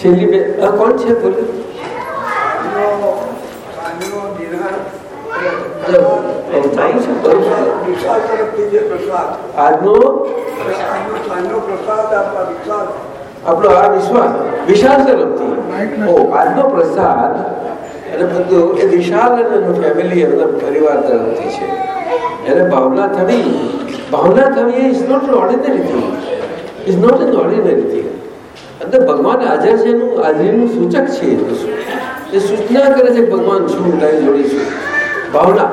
છેલ્લી બે આ કોણ છે? બોલ્યું આજનો? આપણો આ વિશ્વાસ. વિશાલ તરફથી આજનો પ્રસાદ અને બધું એ વિશાલ અને એનું ફેમિલી એમના પરિવાર તરફથી છે. એને ભાવના થવી ભાવના થવી is not ordinary thing is not an ordinary ભગવાન હાજર છે એનું હાજરીનું સૂચક છે એ સૂચના કરે છે, ભગવાન છું તારી જોડે છું. ભાવના.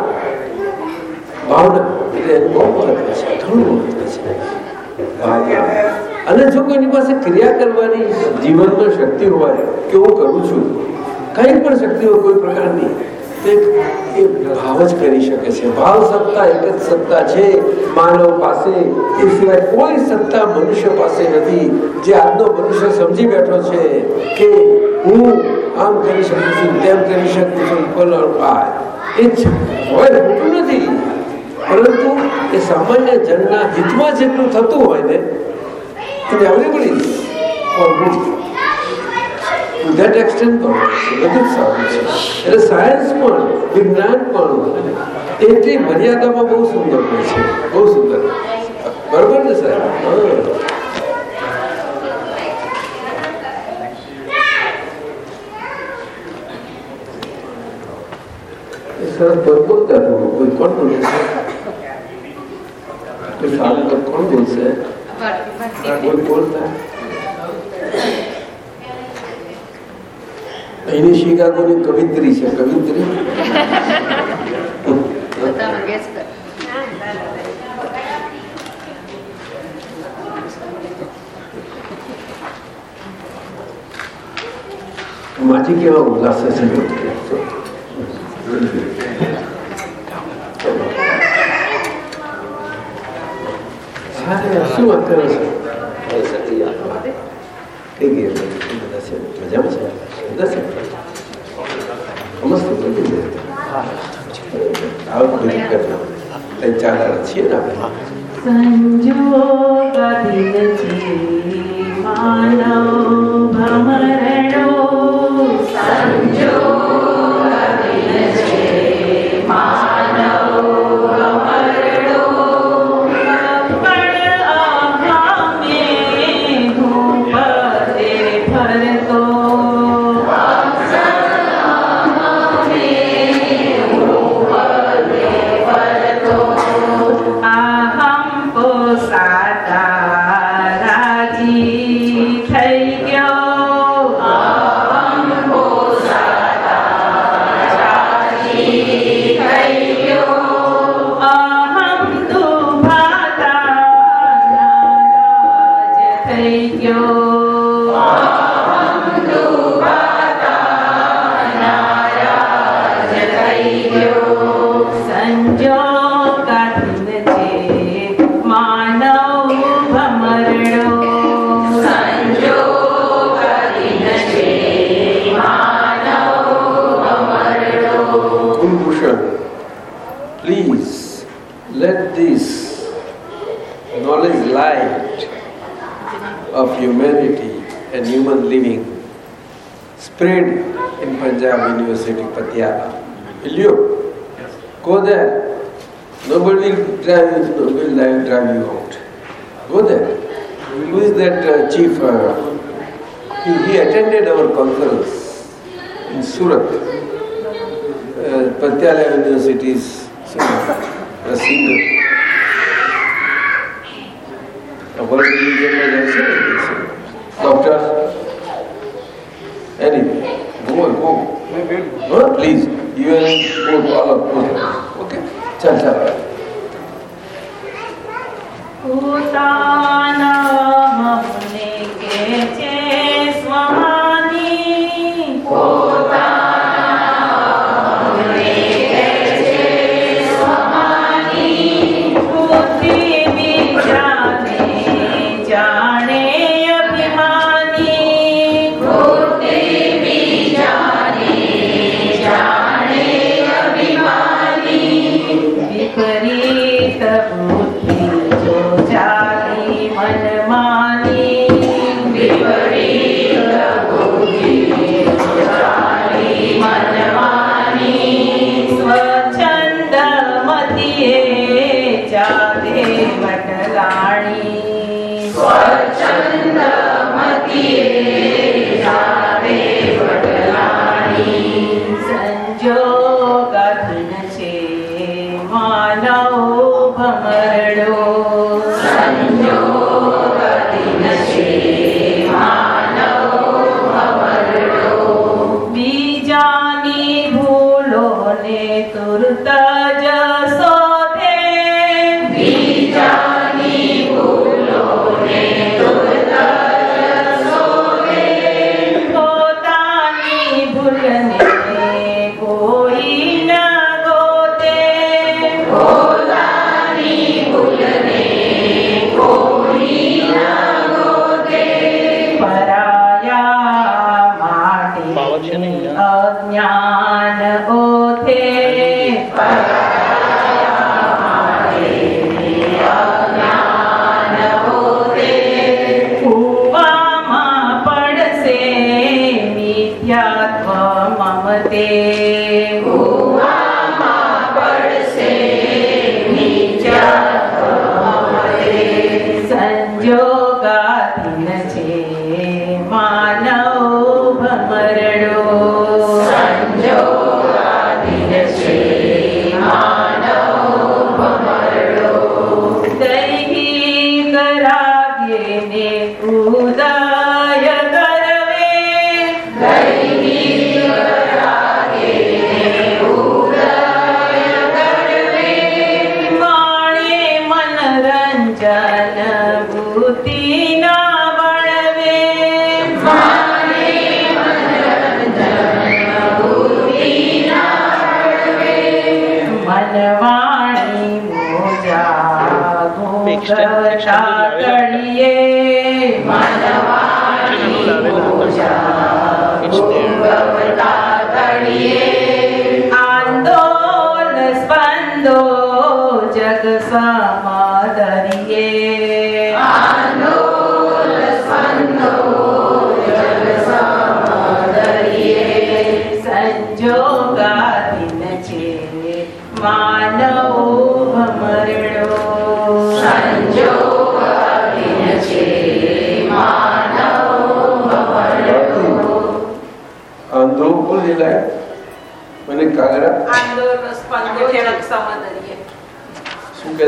ક્રિયા કરવાની જીવનમાં શક્તિ હોય, કે કરું છું, કઈ પણ શક્તિ કોઈ પ્રકારની ભાવ જ ભાવ સત્તા, એક જ સત્તા છે. માનવ પાસે, એ સિવાય કોઈ સત્તા મનુષ્ય પાસે નથી. જે આજનો મનુષ્ય સમજી બેઠો છે કે હું આમ કરી શકું છું, તેમ કરી શકું છું ઇક્વલ એ હોય ખોટું નથી. પરંતુ એ સામાન્ય જનના હિતમાં જેટલું થતું હોય ને એને પણ બધું જ સારું છે. એટલે સાયન્સ પણ, વિજ્ઞાન પણ. એટલી મર્યાદામાં બહુ સુંદર હોય છે બહુ સુંદર બરોબર ને સાહેબ સરસ બોલતા કોઈ કોણ બોલે છે સારું કોણ બોલશે કોઈ બોલતા અહીંની શિકાગોની કવિત્રી છે કવિત્રી માજી કેવા ઉલ્લાસ છે શું વાત કરો છો થઈ ગઈ મજામાં છે બધા છે મસ્ત બધું આવું બધું કરતા ત્રણ ચાર દાડા છીએ ને આપણે સંજોગથી માનવ ભમરણો Patiala. Will you? Go there. Nobody will drive you, will drive you out. Go there. Who is that uh, chief? Uh, he, he attended our conference in Surat. Uh, Patiala University's Rasim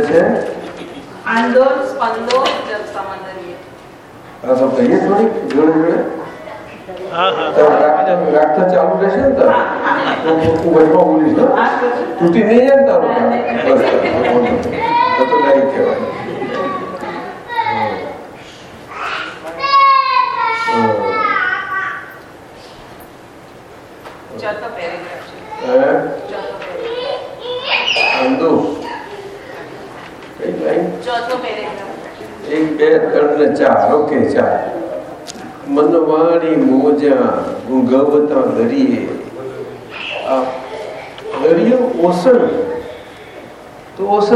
છે આંદોર સ્પંદો જપ સમાધાન આ શબ્દ એ થોડી જોડે જોડે રાખતા ચાલુ રહેશે ને તારું ખૂબ જ બોલીશ તૂટી નહીં જાય ને તારું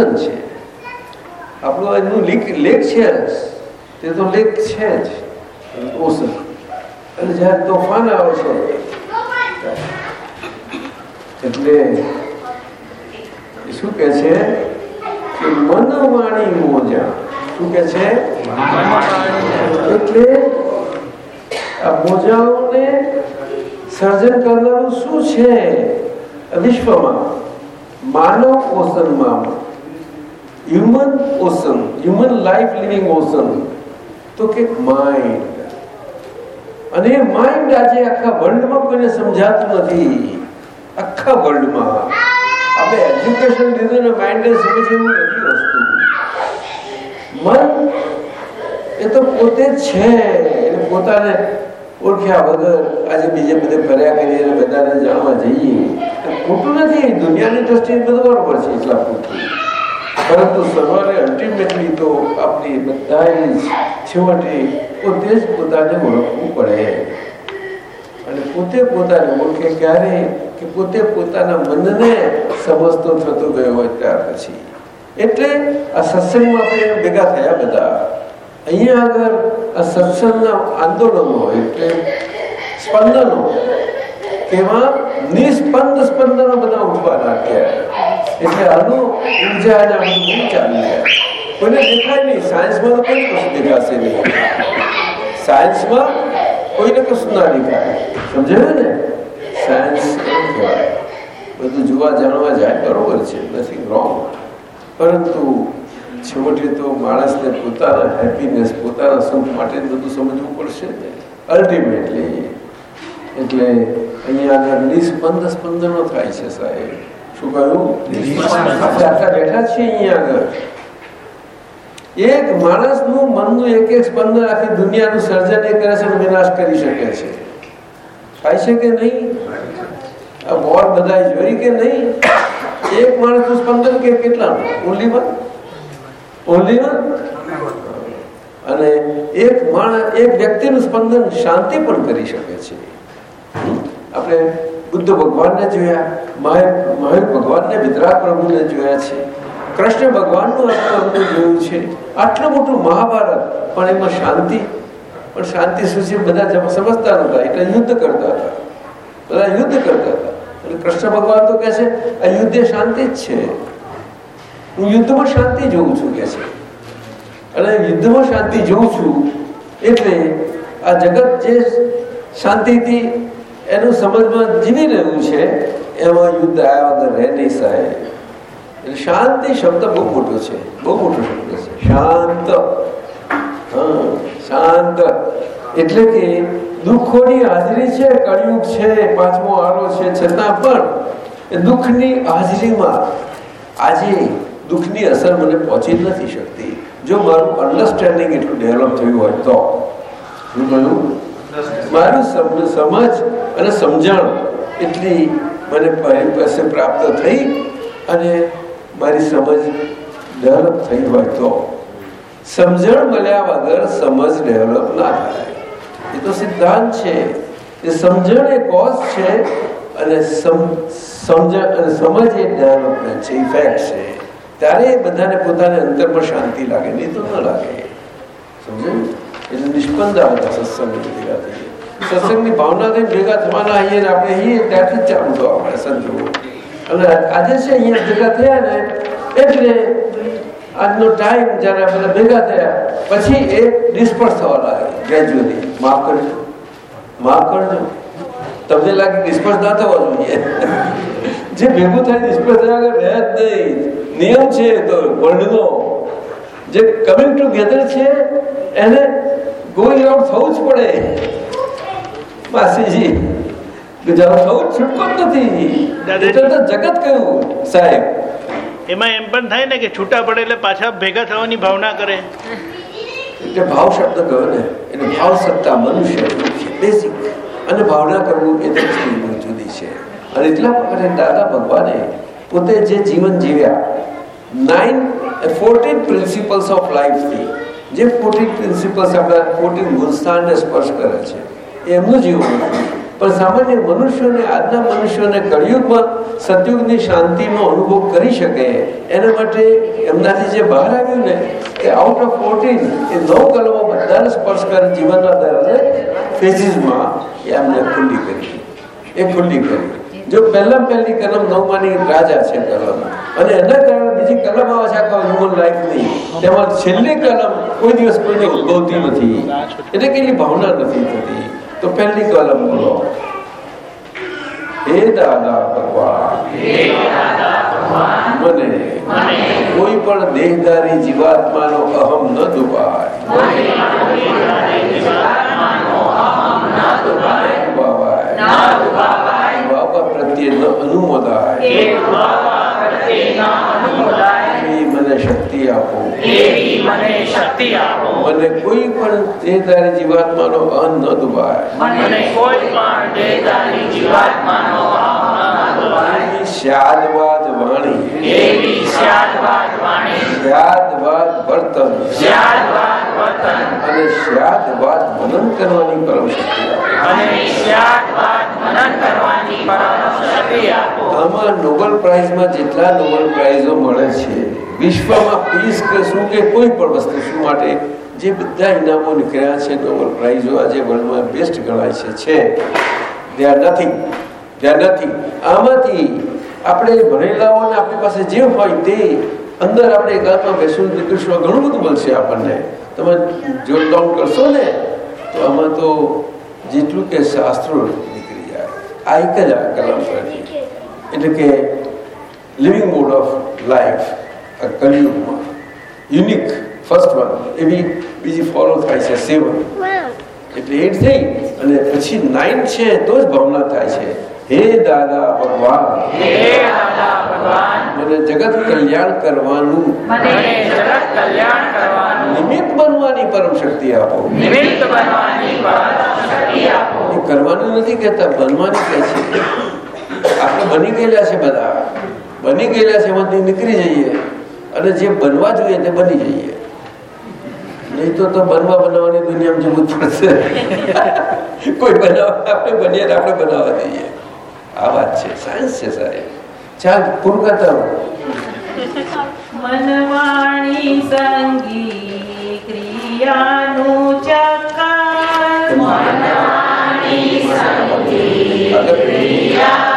આનંદ છે. આપણું આજનું લેક લેક છે જ. તે તો લેક છે જ. ઓસન અને જ્યારે તોફાન આવે છે. એટલે શું કે છે? કે મન મોજા. શું કે છે? એટલે આ મોજાઓને સર્જન કરનારું શું છે? વિશ્વમાં. માનવ ઓસનમાં human ocean human life living ocean તો કે માઇન્ડ અને માઇન્ડ આજે આખા વર્લ્ડમાં કોઈને સમજાતું નથી. આખા વર્લ્ડમાં આપણે એજ્યુકેશન લીધું ને માઇન્ડને સમજવું નથી વસ્તુ. મન એ તો પોતે છે. એને પોતાને ઓળખ્યા વગર આજે બીજે બધે ફર્યા કરીએ બધાને જાણવા જઈએ. ખોટું નથી. દુનિયાની દ્રષ્ટિએ બધું બરોબર છે, એટલા પૂરતું પરંતુ સવારે અલ્ટિમેટલી તો આપણી બધા છેવટે પોતે જ પોતાને ઓળખવું પડે. અને પોતે પોતાને ઓળખે ક્યારે કે પોતે પોતાના મનને સમજતો થતો ગયો હોય ત્યાર પછી. એટલે આ સત્સંગમાં આપણે ભેગા થયા બધા. અહીંયા આગળ આ સત્સંગના આંદોલનો એટલે સ્પંદનો તેમાં નિસ્પંદ સ્પંદનો બધા ઉઠવા લાગ્યા એટલે આનું ઊર્જા અને આનું બધું ચાલી. રહ્યા કોઈને દેખાય નહીં. સાયન્સમાં કોઈ કશું દેખાશે નહીં. સાયન્સમાં કોઈને કશું ના દેખાય. સમજાયું ને? સાયન્સ બધું જોવા જાણવા જાય, બરોબર છે. નથી રોંગ પરંતુ છેવટે તો માણસને પોતાના હેપીનેસ પોતાના સુખ માટે બધું સમજવું પડશે અલ્ટિમેટલી એટલે અહીંયા આગળ નિસ્પંદ સ્પંદનો થાય છે સાહેબ. અહીંયા આગળ. એક માણસનું મનનું એક એક સ્પંદન આખી દુનિયાનું સર્જન એ કરે છે વિનાશ કરી શકે છે. થાય છે કે નહીં? આ વોર બધા જોઈ કે નહીં? એક માણસનું સ્પંદન કે કેટલા ઓનલી વન ઓનલી વન અને એક માણસ એક વ્યક્તિનું સ્પંદન શાંતિ પણ કરી શકે છે. આપણે બુદ્ધ ભગવાનને જોયા મહેર ભગવાનને વિદરા પ્રભુને જોયા છે. કૃષ્ણ ભગવાનનું આપણે જોયું છે. આટલું મોટું મહાભારત, પણ એમાં શાંતિ, પણ શાંતિ શું છે? બધા સમજતા નહોતા. એટલે યુદ્ધ કરતા હતા. બધા યુદ્ધ કરતા હતા. એટલે કૃષ્ણ ભગવાન તો કહે છે, આ યુદ્ધ શાંતિ જ છે. હું યુદ્ધમાં શાંતિ જોઉં છું કે છે. અને યુદ્ધમાં શાંતિ જોઉં છું, એટલે આ જગત જે શાંતિથી એનું સમજમાં જીવી રહ્યું છે એમાં યુદ્ધ આવ્યા વગર રહે નહીં સાહેબ. એટલે શાંતિ શબ્દ બહુ મોટો છે, બહુ મોટો શબ્દ છે. શાંત. શાંત. એટલે કે દુઃખોની હાજરી છે, કળિયુગ છે, પાંચમો આરો છે, છતાં પણ એ દુઃખની હાજરીમાં આજે દુઃખની અસર મને પહોંચી નથી શકતી. જો મારું અન્ડરસ્ટેન્ડિંગ એટલું ડેવલપ થયું હોય તો. શું કહ્યું મારું સમ- સમજ અને સમજણ એટલી મને મારી પાસે પ્રાપ્ત થઈ અને મારી સમજ ડેવલપ થઈ હોય તો. સમજણ મળ્યા વગર સમજ ડેવલપ ના થાય. એ તો સિદ્ધાંત છે. એ સમજણ એ કોઝ છે અને સમ- સમજણ અને સમજ એ ડેવલપમેન્ટ છે. ઇફેક્ટ છે. ત્યારે બધાને પોતાને અંતરમાં શાંતિ લાગે નહીં તો ન લાગે. સમજાયું? એટલે નિષ્પંદ આવતા સત્સંગ ભેગા થઈએ સત્સંગની ભાવનાથી ભેગા થવાના આવીએ આપણે અહીં ત્યાંથી ચાલુ થવા મળે સંજોગો. અને આજે છે અહીંયા ભેગા થયા ને, એટલે આજનો ટાઈમ જ્યારે બધા ભેગા થયા, પછી એ ડિસ્પર્સ થવા લાગે ગ્રેજ્યુઅલી માફ કરજો માફ કરજો તમને લાગે ડિસ્પર્સ ના થવા જોઈએ. જે ભેગું થાય ડિસ્પર્સ થયા રહે જ નહીં. નિયમ છે તો વર્લ્ડનો જે કમિંગ ટુગેધર છે એને ગોળી આઉટ થવું જ પડે. માસીજી ગુજરાત થવું છૂટકો જ નથી. તો જગત કયું સાહેબ. એમાં એમ પણ થાય ને કે છૂટા પડે એટલે પાછા ભેગા થવાની ભાવના કરે. એટલે ભાવ શબ્દ કયો ને એટલે ભાવ સત્તા મનુષ્ય અને ભાવના કરવું એ જુદી છે. અને એટલા માટે દાદા ભગવાને પોતે જે જીવન જીવ્યા નાઇન ફોર્ટીન પ્રિન્સિપલ્સ ઓફ લાઈફથી જે ફોર્ટીન પ્રિન્સિપલ્સ આપણા ફોર્ટીન ગુણસ્થાનને સ્પર્શ કરે છે, એમનું જીવન પણ સામાન્ય મનુષ્યોને, આજના મનુષ્યોને કળિયુગમાં સતયુગની શાંતિનો અનુભવ કરી શકે, એના માટે એમનાથી જે બહાર આવ્યું ને, એ આઉટ ઓફ ફોર્ટીન એ નવ કલમો બધાને સ્પર્શ કરે જીવનના દરને ફેઝિસમાં એ એમને ખુલ્લી કરી. એ ખુલ્લી કરી. જો પહેલા પહેલી કલમ નવમાની રાજા છે કલમ. અને એના કારણે બીજી કલમ આવે છે આખા હ્યુમન લાઈફની તેમાં છેલ્લી કલમ કોઈ દિવસ કોઈને ઉદભવતી નથી. એટલે કે એની ભાવના નથી થતી. તો પહેલી કલમ બોલો. હે દાદા ભગવાન. મને કોઈ પણ દેહધારી જીવાત્માનો અહમ ન દુભાય ન પ્રત્યે ન અનુમોદાય એવી શક્તિ આપો. મને કોઈ પણ કોઈ પણ જીવાત્માનો ન દુભાય એવી વાણી. સ્યાદવાદ મનન કરવાની પરમ શક્તિ આપો. આમાં નોબલ પ્રાઇઝમાં જેટલા નોબલ પ્રાઇઝો મળે છે, વિશ્વમાં કોઈ પણ વસ્તુ શું માટે જે બધા ઇનામો નીકળ્યા છે નોબલ પ્રાઇઝો આજે વર્લ્ડમાં બેસ્ટ ગણાય છે છે. દે આર નથિંગ આમાંથી આપણે ભણેલાઓને આપણી પાસે જે હોય તે અંદર આપણે એકાદમાં બેસવું નીકળશું ઘણું બધું મળશે આપણને. તમે જો ડાઉન કરશો ને, તો આમાં તો જેટલું કે શાસ્ત્રો આ એક જ આ કલમ પરથી એટલે કે લિવિંગ મોડ ઓફ લાઈફ આ કલયુગમાં યુનિક ફર્સ્ટ વન એવી બીજી ફોલો થાય છે સેવન એટલે એટ થઈ અને પછી નાઇન છે તો જ ભાવના થાય છે. હે દાદા ભગવાન. હે દાદા ભગવાન. મને જગત કલ્યાણ કરવાનું. મને જગત કલ્યાણ કરવાનું. નિમિત્ત બનવાની પરમ શક્તિ આપો. નિમિત્ત બનવાની પરમ શક્તિ આપો. કરવાનું નથી કહેતા, બનવાની કહે છે. આપણે બની ગયેલા છે બધા. બની ગયેલા છે, એમાંથી નીકળી જઈએ. અને જે બનવા જોઈએ તે બની જઈએ. નહીં તો બનવા બનાવવાની દુનિયામાં જવું પડશે કોઈ બનાવવા, આપણે બનીએ આપણે બનાવવા દઈએ. આ વાત છે. સાયન્સ છે સાહેબ. ચાલ પૂરું કરતા મનવાણી સંગી ક્રિયાનું ચક્કર Hallelujah.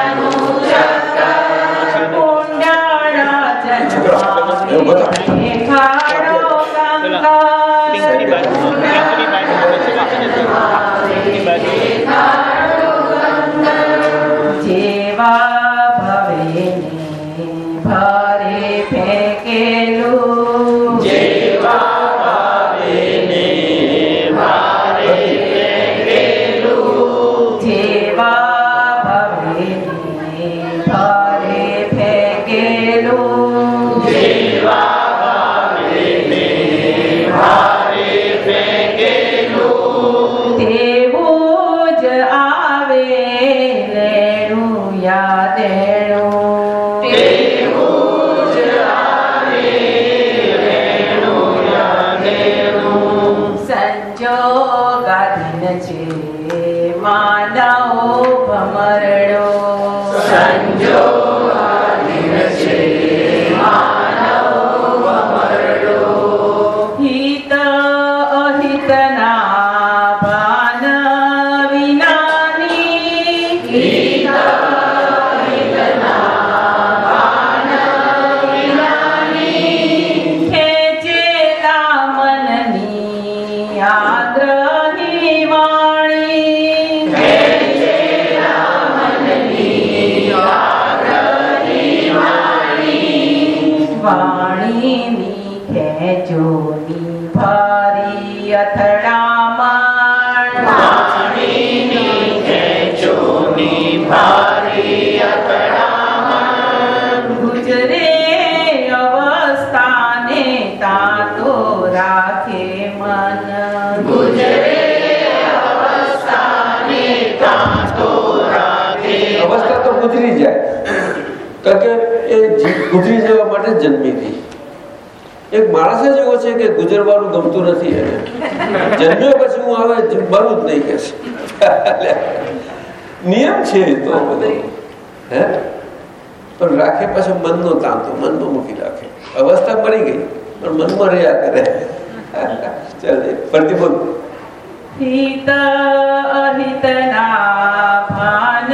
वाणी नी कहजोर કે ગુજરવાનું ગમતું નથી જન્મ્યો પછી હું આવે જમવાનું જ નહીં કે નિયમ છે તો બધો. હે? પણ રાખે પાછું મનનો તાંતો મનમાં મૂકી રાખે. અવસ્થા પડી ગઈ પણ મનમાં રહ્યા કરે. ચાલ ફરતી બોલ. હિતા અહિતના ભાન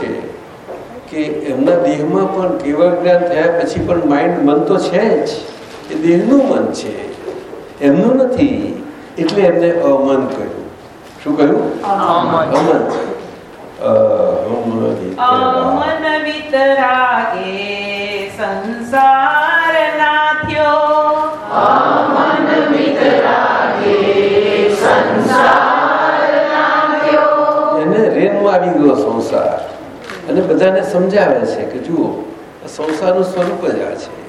છે કે એમના દેહમાં પણ કેવા જ્ઞાન થયા પછી પણ માઇન્ડ મન તો છે જ. એ દેહનું મન છે. એમનું નથી. એટલે એમને અમન કહ્યું. શું કહ્યું? અમન. અમન. વિતરાગ. અમન વિતરાગે સંસાર નાથ્યો. એને રેનમાં આવી ગયો સંસાર. અને બધાને સમજાવે છે કે જુઓ, આ સંસારનું સ્વરૂપ જ આ છે.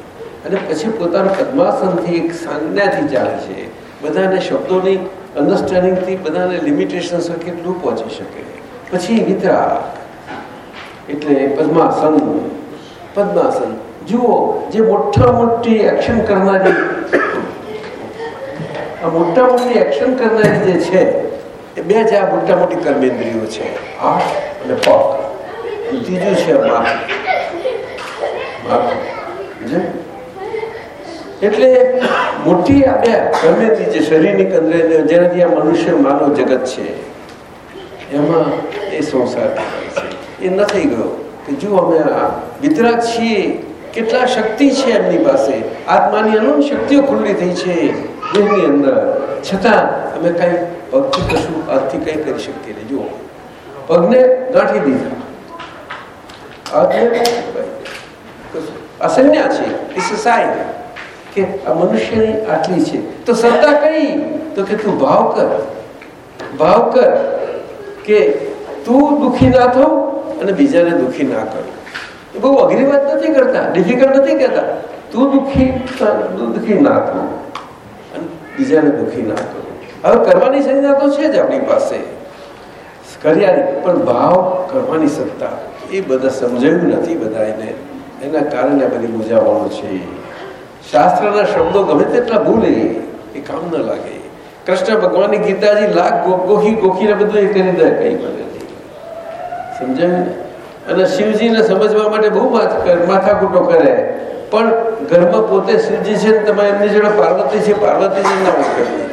અને પછી પોતાના પદ્માસનથી એક સંજ્ઞાથી ચાલે છે. બધાને શબ્દોની અન્ડરસ્ટેન્ડિંગથી બધાને લિમિટેશન કેટલું પહોંચી શકે. પછી વિતરાક એટલે પદ્માસન પદ્માસન. જુઓ, જે મોટા મોટી એક્શન કરનારી, આ મોટા મોટી એક્શન કરનારી જે છે, એ બે જ આ મોટા મોટી કર્મેન્દ્રિયો છે. હાથ અને પગ. ત્રીજું છે એટલે મોટી આ બે કર્મેન્દ્રિય જે શરીરની અંદર જેનાથી આ મનુષ્ય માનવ જગત છે, એમાં એ સંસાર એ ન થઈ ગયો કે જો અમે આ વિતરાગ છીએ, કેટલા શક્તિ છે એમની પાસે? આત્માની અનંત શક્તિઓ ખુલ્લી થઈ છે દેહની અંદર. છતાં અમે કંઈ પગથી કશું હાથથી કંઈ કરી શકીએ નહીં. જુઓ, પગને ગાંઠી દીધા. અસન્યા છે એ સાઇન કે આ મનુષ્યની આટલી છે તો શ્રદ્ધા કઈ તો કે તું ભાવ કર ભાવ કર કે તું દુઃખી ના થો અને બીજાને દુઃખી ના કર બહુ અઘરી વાત નથી કરતા ડિફિકલ્ટ નથી કહેતા તું દુઃખી દુઃખી ના થો અને બીજાને દુઃખી ના કરો હવે કરવાની સંજ્ઞા તો છે જ આપણી પાસે કર્યા પણ ભાવ કરવાની સત્તા એ બધા સમજાયું નથી બધા એને એના કારણે બધી મૂંઝાવણો છે. શાસ્ત્રના શબ્દો ગમે તેટલા ભૂલે, એ કામ ન લાગે. કૃષ્ણ ભગવાનની ગીતાજી લાખ ગોખી, ગોખીને બધું એ કરી દે કઈ મને સમજાયું અને શિવજીને સમજવા માટે બહુ માથ- માથાકૂટો કરે. પણ ઘરમાં પોતે શિવજી છે ને તમે એમની જોડે પાર્વતી છે પાર્વતીજી ના ઓળખે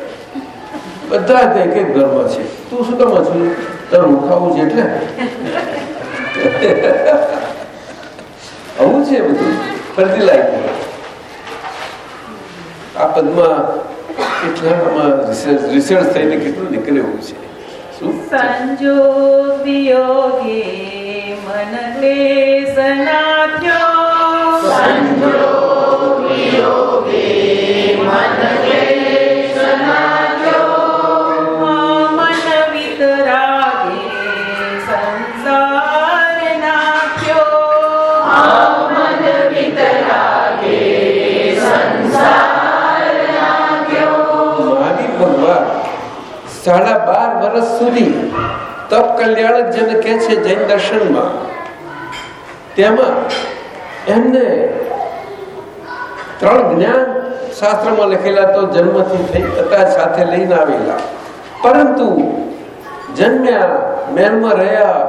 બધા એક એક ઘરમાં છે. તું શું કામ છું તારું ઉઠાવું છે એટલે? આવું છે બધું. ફરતી લાઈફ આ પદમાં કેટલામાં રિસર્ચ રિસર્ચ થઈને કેટલું નીકળે એવું છે. શું? સંજોગ વિયોગે મન ક્લેશ નાથ્યો મન સુધી તપ કલ્યાણક જેને કહે છે જૈન દર્શનમાં, તેમાં એમને ત્રણ જ્ઞાન શાસ્ત્રમાં લખેલા તો જન્મથી થઈ હતા સાથે લઈને આવેલા. પરંતુ જન્મ્યા મેનમાં રહ્યા,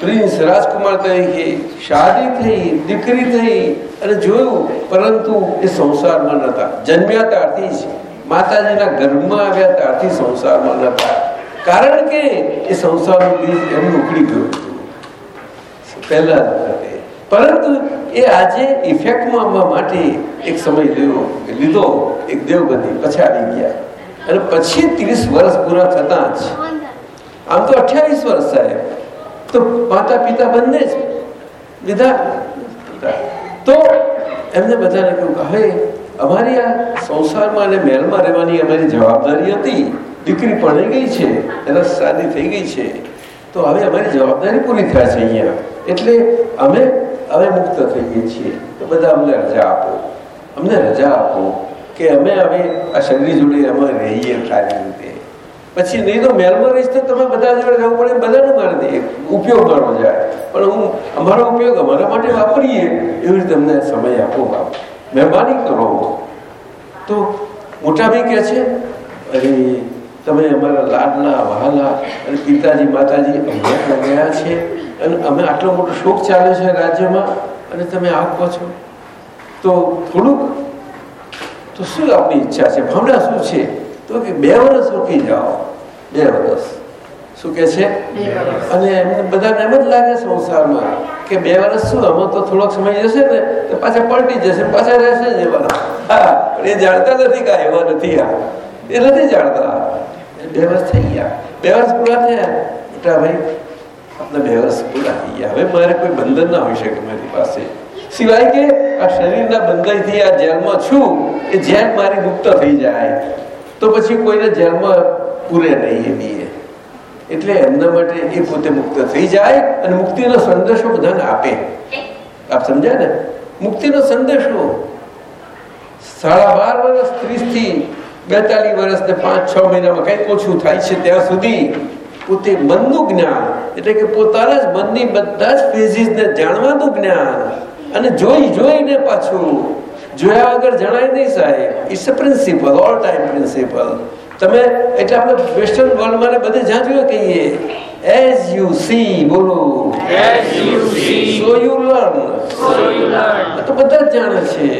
પ્રિન્સ રાજકુમાર તરીકે શાદી થઈ, દીકરી થઈ અને જોયું, પરંતુ એ સંસારમાં નતા જન્મ્યા ત્યારથી જ માતાજીના ગર્ભમાં આવ્યા ત્યારથી સંસારમાં નતા કારણ કે એ સંસારનું બીજ એમનું ઉકળી ગયું પહેલા પરંતુ એ આજે ઇફેક્ટમાં આવવા માટે એક સમય લેવો લીધો, એક દેવગતિ પછી આવી ગયા. અને પછી ત્રીસ વર્ષ પૂરા થતા જ. આમ તો અઠ્યાવીસ વર્ષ સાહેબ. તો માતા પિતા બંને જ. લીધા. તો એમને બધાને કહ્યું કે હવે અમારી આ સંસારમાં અને મહેલમાં રહેવાની અમારી જવાબદારી હતી. દીકરી પરણી ગઈ છે, એના શાદી થઈ ગઈ છે. તો હવે અમારી જવાબદારી પૂરી થાય છે અહીંયા. એટલે અમે હવે મુક્ત થઈએ છીએ. તો બધા અમને રજા આપો. અમને રજા આપો કે અમે હવે આ શરીર જોડે અમે રહીએ સારી રીતે. પછી નહીં તો મેલમાં રહીશ તો તમે બધા જોડે રહેવું પડે બધાનું મારે દે. ઉપયોગ મારો જાય. પણ હું અમારો ઉપયોગ અમારા માટે વાપરીએ એવી રીતે અમને સમય આપો મહેરબાની કરો. તો મોટા ભાઈ કહે છે, અરે તમે અમારા લાડના વહાલા અને પિતાજી માતાજી અહીંયા ગયા છે અને અમે આટલો મોટો શોખ ચાલે છે રાજ્યમાં અને તમે આપો છો. તો થોડુંક તો શું આપની ઈચ્છા છે? ભાવના શું છે? તો કે બે વર્ષ રોકી જાઓ. બે વર્ષ શું કે છે? અને એમને બધાને એમ જ લાગે સંસારમાં કે બે વર્ષ શું? આમાં તો થોડોક સમય જશે ને તો પાછા પલટી જશે પાછા રહેશે જ એવા. પણ એ જાણતા નથી કાંઈ એવા નથી આ. એ નથી જાણતા. બે થઈ ગયા. બે પૂરા થયા? મોટા ભાઈ આપણા બે પૂરા થઈ ગયા. હવે મારે કોઈ બંધન ના હોઈ શકે મારી પાસે. સિવાય કે આ શરીરના બંધાઈથી આ જેલમાં છું એ જેલ મારી મુક્ત થઈ જાય. તો પછી કોઈને જેલમાં પૂરે નહીં એની એટલે એમના માટે એ પોતે મુક્ત થઈ જાય અને મુક્તિનો સંદેશો બધાને આપે. આપ સમજ્યા ને? મુક્તિનો સંદેશો. સાડા બાર વર્ષ ત્રીસથી બેતાલીસ વર્ષ ને પાંચ છ મહિનામાં કંઈક ઓછું થાય છે ત્યાં સુધી પોતે મનનું જ્ઞાન એટલે કે પોતાના જ મનની બધા જ ફેઝિસને જાણવાનું જ્ઞાન અને જોઈ જોઈને પાછું. જોયા વગર જણાય નહીં સાહેબ. It's a principle all time principle તમે એટલે આપણે વેસ્ટર્ન વર્લ્ડમાં ને બધે જ્યાં જોઈએ કહીએ. એઝ યુ સી બોલો. So you learn. તો બધા જ જાણે છે.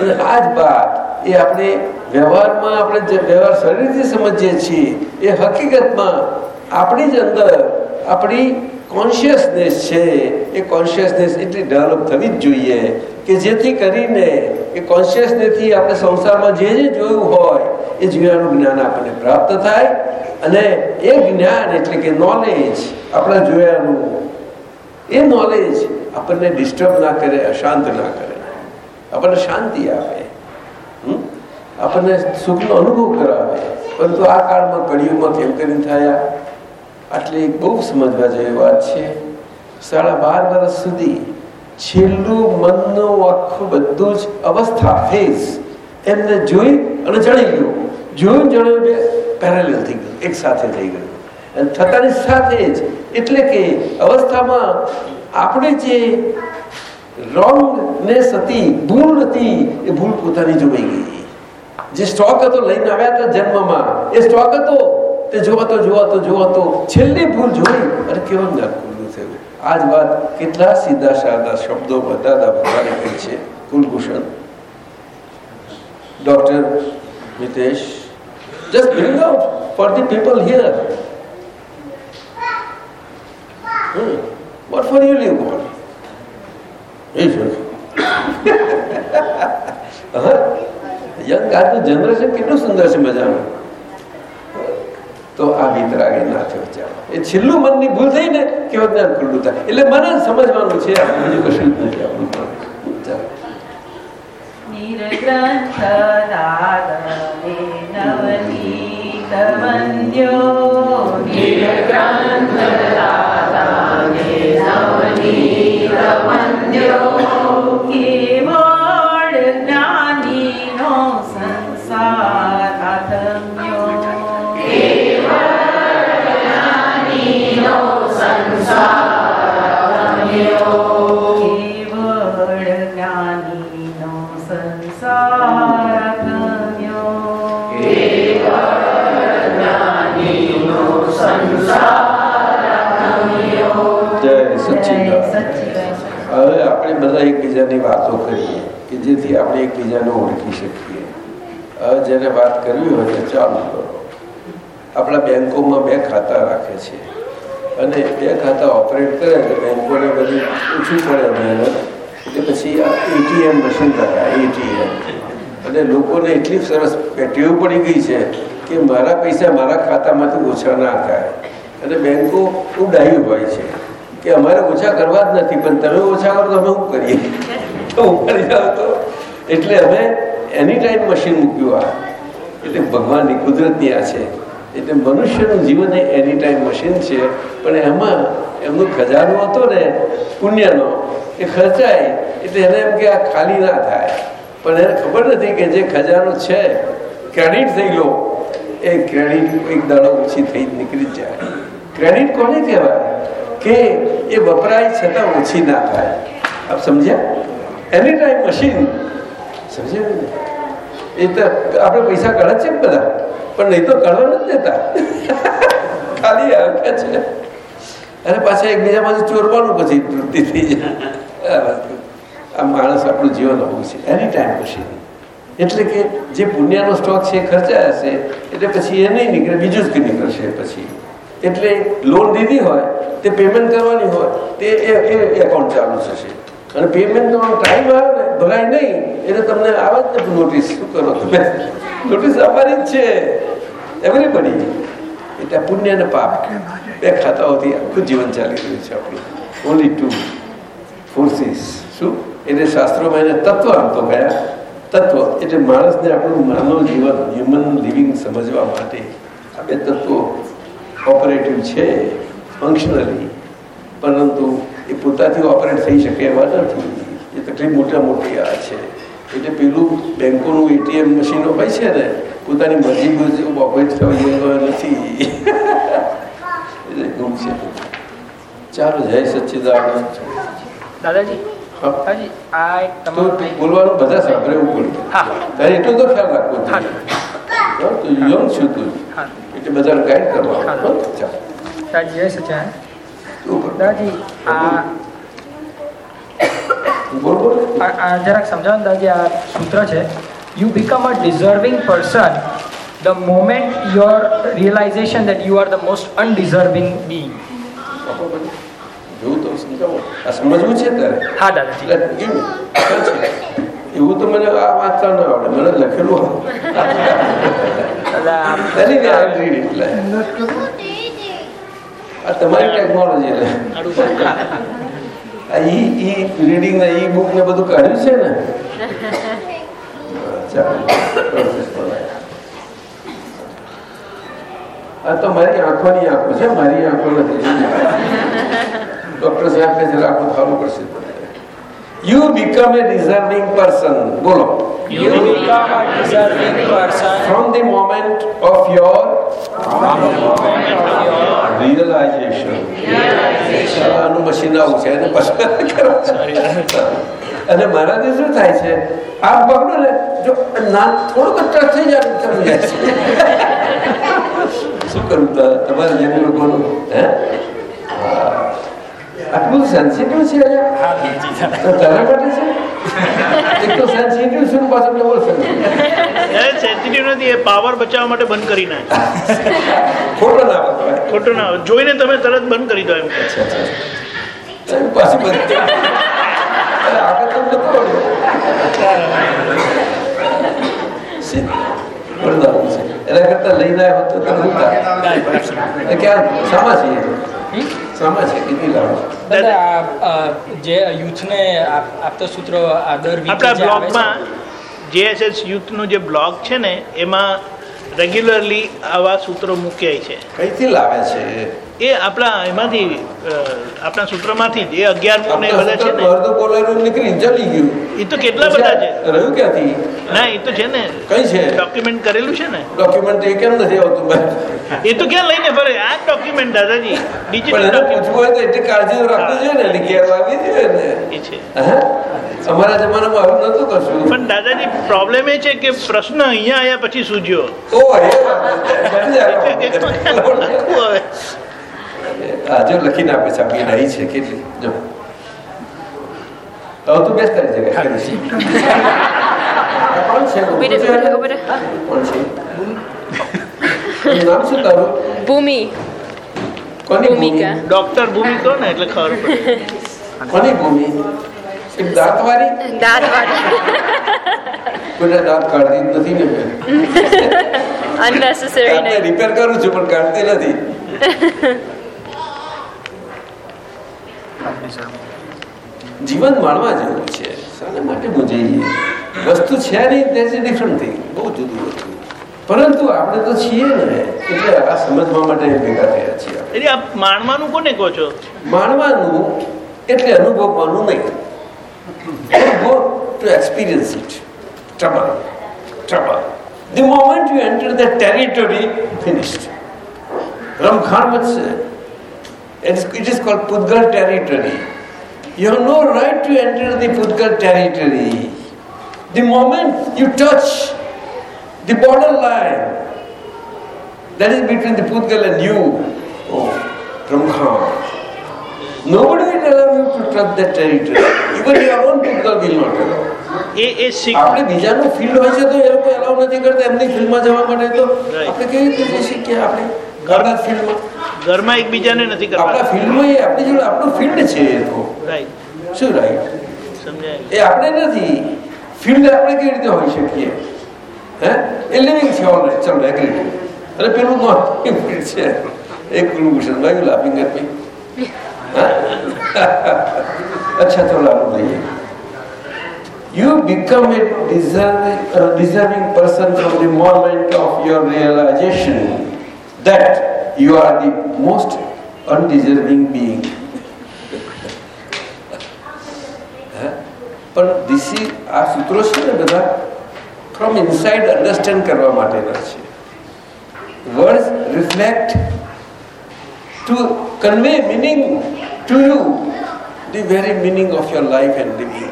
અને આ જ વાત એ આપણે વ્યવહારમાં આપણે જે વ્યવહાર શરીરથી સમજીએ છીએ, એ હકીકતમાં આપણી જ અંદર આપણી કોન્શિયસનેસ છે એ કોન્શિયસનેસ એટલી ડેવલપ થવી જ જોઈએ કે જેથી કરીને એ કોન્શિયસનેસથી આપણે સંસારમાં જે જે જોયું હોય, એ જોયાનું જ્ઞાન આપણને પ્રાપ્ત થાય અને એ જ્ઞાન એટલે કે નોલેજ આપણે જોયાનું, એ નોલેજ આપણને ડિસ્ટર્બ ના કરે, અશાંત ના કરે આપણને શાંતિ આપે? આપણને સુખનો અનુભવ કરાવે. પરંતુ આ કાળમાં કળિયુગમાં કેમ કરીને થયા? આટલી બહુ સમજવા જેવી વાત છે. સાડા બાર વર્ષ સુધી છેલ્લું મનનું આખું બધું જ અવસ્થા ફેઝ એમને જોઈ અને જણી ગયું. જોયું જણાવ્યું બે પેરેલ થઈ ગયું, એક સાથે થઈ ગયું. અને થતાની સાથે જ એટલે કે અવસ્થામાં આપણે જે રોંગનેસ હતી, ભૂલ હતી, એ ભૂલ પોતાની જોવાઈ ગઈ. જે સ્ટોક હતો લઈને આવ્યા હતા જન્મમાં, એ સ્ટોક હતો, તે જોવાતો જોવાતો જોવાતો છેલ્લી ભૂલ જોઈ અને કેવો જ્ઞાન થયું. આ જ વાત કેટલા સીધા સાદા શબ્દો દાદા ભગવાને કહી છે. Kulbhushan, doctor Mitesh just just bring out for the people here. Hmm. What for you live on? Young આજનું જનરેશન કેટલું સુંદર છે મજાનું તો આ વિતરાગે ના થયો ચાલો એ છેલ્લું મનની ભૂલ થઈ ને કેવું જ્ઞાન ખુલ્લું થાય એટલે મને જ સમજવાનું છે બીજું કશું જ નથી આપણું ચાલો નિર્ગ્રંથ દાદને નવનીત વંદ્યો નિર્ગ્રંથ દાદાને નવનીત વંદ્યો. કે જેથી આપણે એકબીજાને ઓળખી શકીએ. હવે જેને વાત કરવી હોય તો ચાલુ કરો. આપણા બેંકોમાં બે ખાતા રાખે છે. અને બે ખાતા ઓપરેટ કરે તો બેંકોને બધું ઓછું પડે મહેનત. એટલે પછી એટીએમ મશીન લગાવે એટીએમ. અને લોકોને એટલી સરસ ટેવ પડી ગઈ છે કે મારા પૈસા મારા ખાતામાંથી ઓછા ના થાય. અને બેંકો ખૂબ ડાયું હોય છે. કે અમારે ઓછા કરવા જ નથી, પણ તમે ઓછા કરો તો અમે શું કરીએ? એટલે અમે એની ટાઈમ મશીન મૂક્યું આ. એટલે ભગવાનની કુદરતની આ છે. એટલે મનુષ્યનું જીવન એ એની ટાઈમ મશીન છે. પણ એમાં એમનો ખજાનો હતો ને, પુણ્યનો, એ ખર્ચાય. એટલે એને એમ કે આ ખાલી ના થાય. પણ એને ખબર નથી કે જે ખજાનો છે ક્રેડિટ થઈ ગયો. એ ક્રેડિટ એક દાડો ઓછી થઈ નીકળી જાય. ક્રેડિટ કોને કહેવાય? કે એ વપરાય છતાં ઓછી ના થાય. આપ સમજ્યા? એની ટાઈમ મશીન સમજ્યા એ તો આપણે પૈસા કાઢે છે બધા. પણ નહીં તો કાઢવા નથી દેતા. ખાલી આવે છે. અને પાછા એકબીજામાંથી ચોરવાનું પછી વૃત્તિ થઈ જાય. આ. માણસ આપણું જીવન હોવું છે. એની ટાઈમ મશીન એટલે કે જે પુણ્યનો સ્ટોક છે એ ખર્ચાય હશે, એટલે પછી એ નહીં નીકળે, બીજું જ નીકળશે પછી. એટલે લોન દીધી હોય, તે પેમેન્ટ કરવાની હોય, તે એ એકાઉન્ટ ચાલુ થશે. અને પેમેન્ટનો ટાઈમ આવે ને, ભરાય નહીં, એટલે તમને આવે જ નોટિસ શું કરો તમે? નોટિસ આપવાની જ છે. એવરીબડી એટલે પુણ્ય અને પાપ બે ખાતાઓથી આખું જીવન ચાલી રહ્યું છે આપણું. ઓનલી ટુ ફોર્સિસ શું? એટલે શાસ્ત્રોમાં એને તત્વ આમ તો ગયા. તત્વ એટલે માણસને આપણું માનવ જીવન હ્યુમન લિવિંગ સમજવા માટે. આ બે તત્વો ઓપરેટિવ છે ફંક્શનલી પરંતુ એ પોતાથી ઓપરેટ થઈ શકે એવા નથી. એ તકલીફ મોટા મોટી આ છે. એટલે પેલું બેંકોનું એટીએમ મશીનો હોય છે ને પોતાની મરજી મુજબ ઓપરેટ થવા નથી. એટલે ગુમ છે. ચાલો જય સચ્ચિદાનંદ દાદાજી બોલવાનું બધા સાંભળે એવું પડે. તારે તો ખ્યાલ રાખવો. જોઈએ. યંગ છું તું. એટલે બધા ગાઈડ કરવા. જય સચ્ચિદાનંદ. દાદાજી આ જરાક સમજાવો દાદી દાદાજી આ સૂત્ર છે. You become a deserving person the moment your realization that you are the most undeserving being જોવું તો સમજાવો. છે તારે હા દાદાજી? એવું તો મને આ વાંચતા ન આવડે. મને લખેલું આ- તમારી ટેકનોલોજી ઈ રીડિંગ ને ઈ બુક ને બધું કાઢ્યું છે ને આ તો મારી આંખોની આંખો છે મારી આંખો નથી ડોક્ટર સાહેબ ને જરા આંખો થવું પડશે you become a deserving person બોલો You become a deserving person from the moment of your from the moment of your realization. આનું મશીન આવું છે એને અને મારાથી શું થાય છે? આ પકડો ને જો ના થોડુંક ટચ થઈ જાય શું કરું તમારે તમારા જેમ લોકોનું હે? આટલું સેન્સિટિવ છે તારા માટે છે? એક તો સેન્સિટિવ ને પાછું ડબલ સેન્સિટિવ સેન્સિટિવ નથી એ પાવર બચાવવા માટે બંધ કરી નાખે. ખોટો ના વપરાય ખોટું ના જોઈને તમે તરત બંધ કરી દો એમ પાછું બંધ આગળ. શી, એના કરતા લઈને આવ્યો તો શું ક્યાં શામાં છે. એ તો? શામાં છે કેટલી લાવો દાદા જે યુથને આપ- આપતો સૂત્ર આ દર આપણા જે છે, બ્લોગમાં જેએસએસ યુથનું જે બ્લોગ છે ને એમાં રેગ્યુલરલી આવા સૂત્રો મૂક્યા છે. કઈથી લાવે છે એ આપણા એમાંથી આપણા સૂત્રમાંથી જ એ અગિયારમું ને બધા છે ને. નીકળી ચાલી ગયું. એ તો કેટલા બધા છે? રહ્યું ક્યાંથી? ના એ તો છે ને. કઈ છે? ડોક્યુમેન્ટ કરેલું છે ને? ડોક્યુમેન્ટ એ કેમ નથી આવતું? એ તો ક્યાં લઈને ફરે? આ ડોક્યુમેન્ટ દાદાજી. Digital document. હોય તો એટલી કાળજી રાખવું જોઈએ ને એટલે ઘેર વાગી જોઈએ ને. એ છે? અમારા જમાનામાં આવું નતું કશું. પણ દાદાજી પ્રોબ્લેમ એ છે કે પ્રશ્ન અહીંયા આવ્યા પછી સૂજ્યો. ઓ હવે જો લખીને આપે છે આપણી રહી છે કેટલી? જો. હવે તું બેસ તારી જગ્યાએ કરીશ. છે? ઊભી રહે, ઊભી રહે, ઊભી રહે. કોણ છે? નામ શું તારું? ભૂમિ. કોની ભૂમિકા. ડોક્ટર ભૂમિ કહો ને એટલે ખબર પડે. કોની ભૂમિ? એક દાંતવાળી? દાંત વાળી દાંત કાઢતી નથી ને મેં. અનનેસેસરી રિપેર કરું છું પણ કાઢતી નથી. જીવન માણવા જેવું છે. શાના માટે મૂંઝાઈએ? વસ્તુ છે નહીં તે ડિફરન્ટ થઈ બહુ જુદું હતું. પરંતુ આપણે તો છીએ ને એટલે આ સમજવા માટે ભેગા થયા છીએ એટલે આપ માણવાનું કોને કહો છો? માણવાનું એટલે અનુભવવાનું નહીં. Go to experience it trouble trouble the moment you enter the territory finished રમખાણ મચશે it is called પુદ્ગલ territory You have no right to enter the Pudgal territory. The moment you touch the borderline, that is between the Pudgal and you, oh, Ramkhan. Nobody will allow you to touch that territory. Even your own Pudgal will not allow. એ એ શીખ આપણે બીજાનું field હોય છે તો એ લોકો એલાવ નથી કરતા એમની ફિલ્ડમાં જવા માટે તો Right. આપણે કેવી રીતે જઈ શકીએ આપણે ઘરના ફિલ્ડમાં ઘરમાં એકબીજાને નથી આપણા કરવા ફિલ્ડમાં એ આપણી જોડે આપણું ફિલ્ડ છે એ તો. રાઈટ શું રાઈટ સમજાય. એ આપણે નથી. ફિલ્ડ આપણે કેવી રીતે હોઈ શકીએ? હે? એ લિવિંગ છે ઓલરેડી ચલો એગ્રી અને પેલું નોન ફિલ્ડ છે. એ કુલભૂષણ ભાઈ લાફિંગ એટ મી અચ્છા તો લાલુ ભાઈ You become a deserving, a deserving person from the moment of your realization. That you are the most undeserving being. હે? પણ this is આ સૂત્રો છે ને બધા. ફ્રોમ ઇનસાઇડ અન્ડરસ્ટેન્ડ કરવા માટેના છે. Words reflect to convey meaning to you the very meaning of your life and living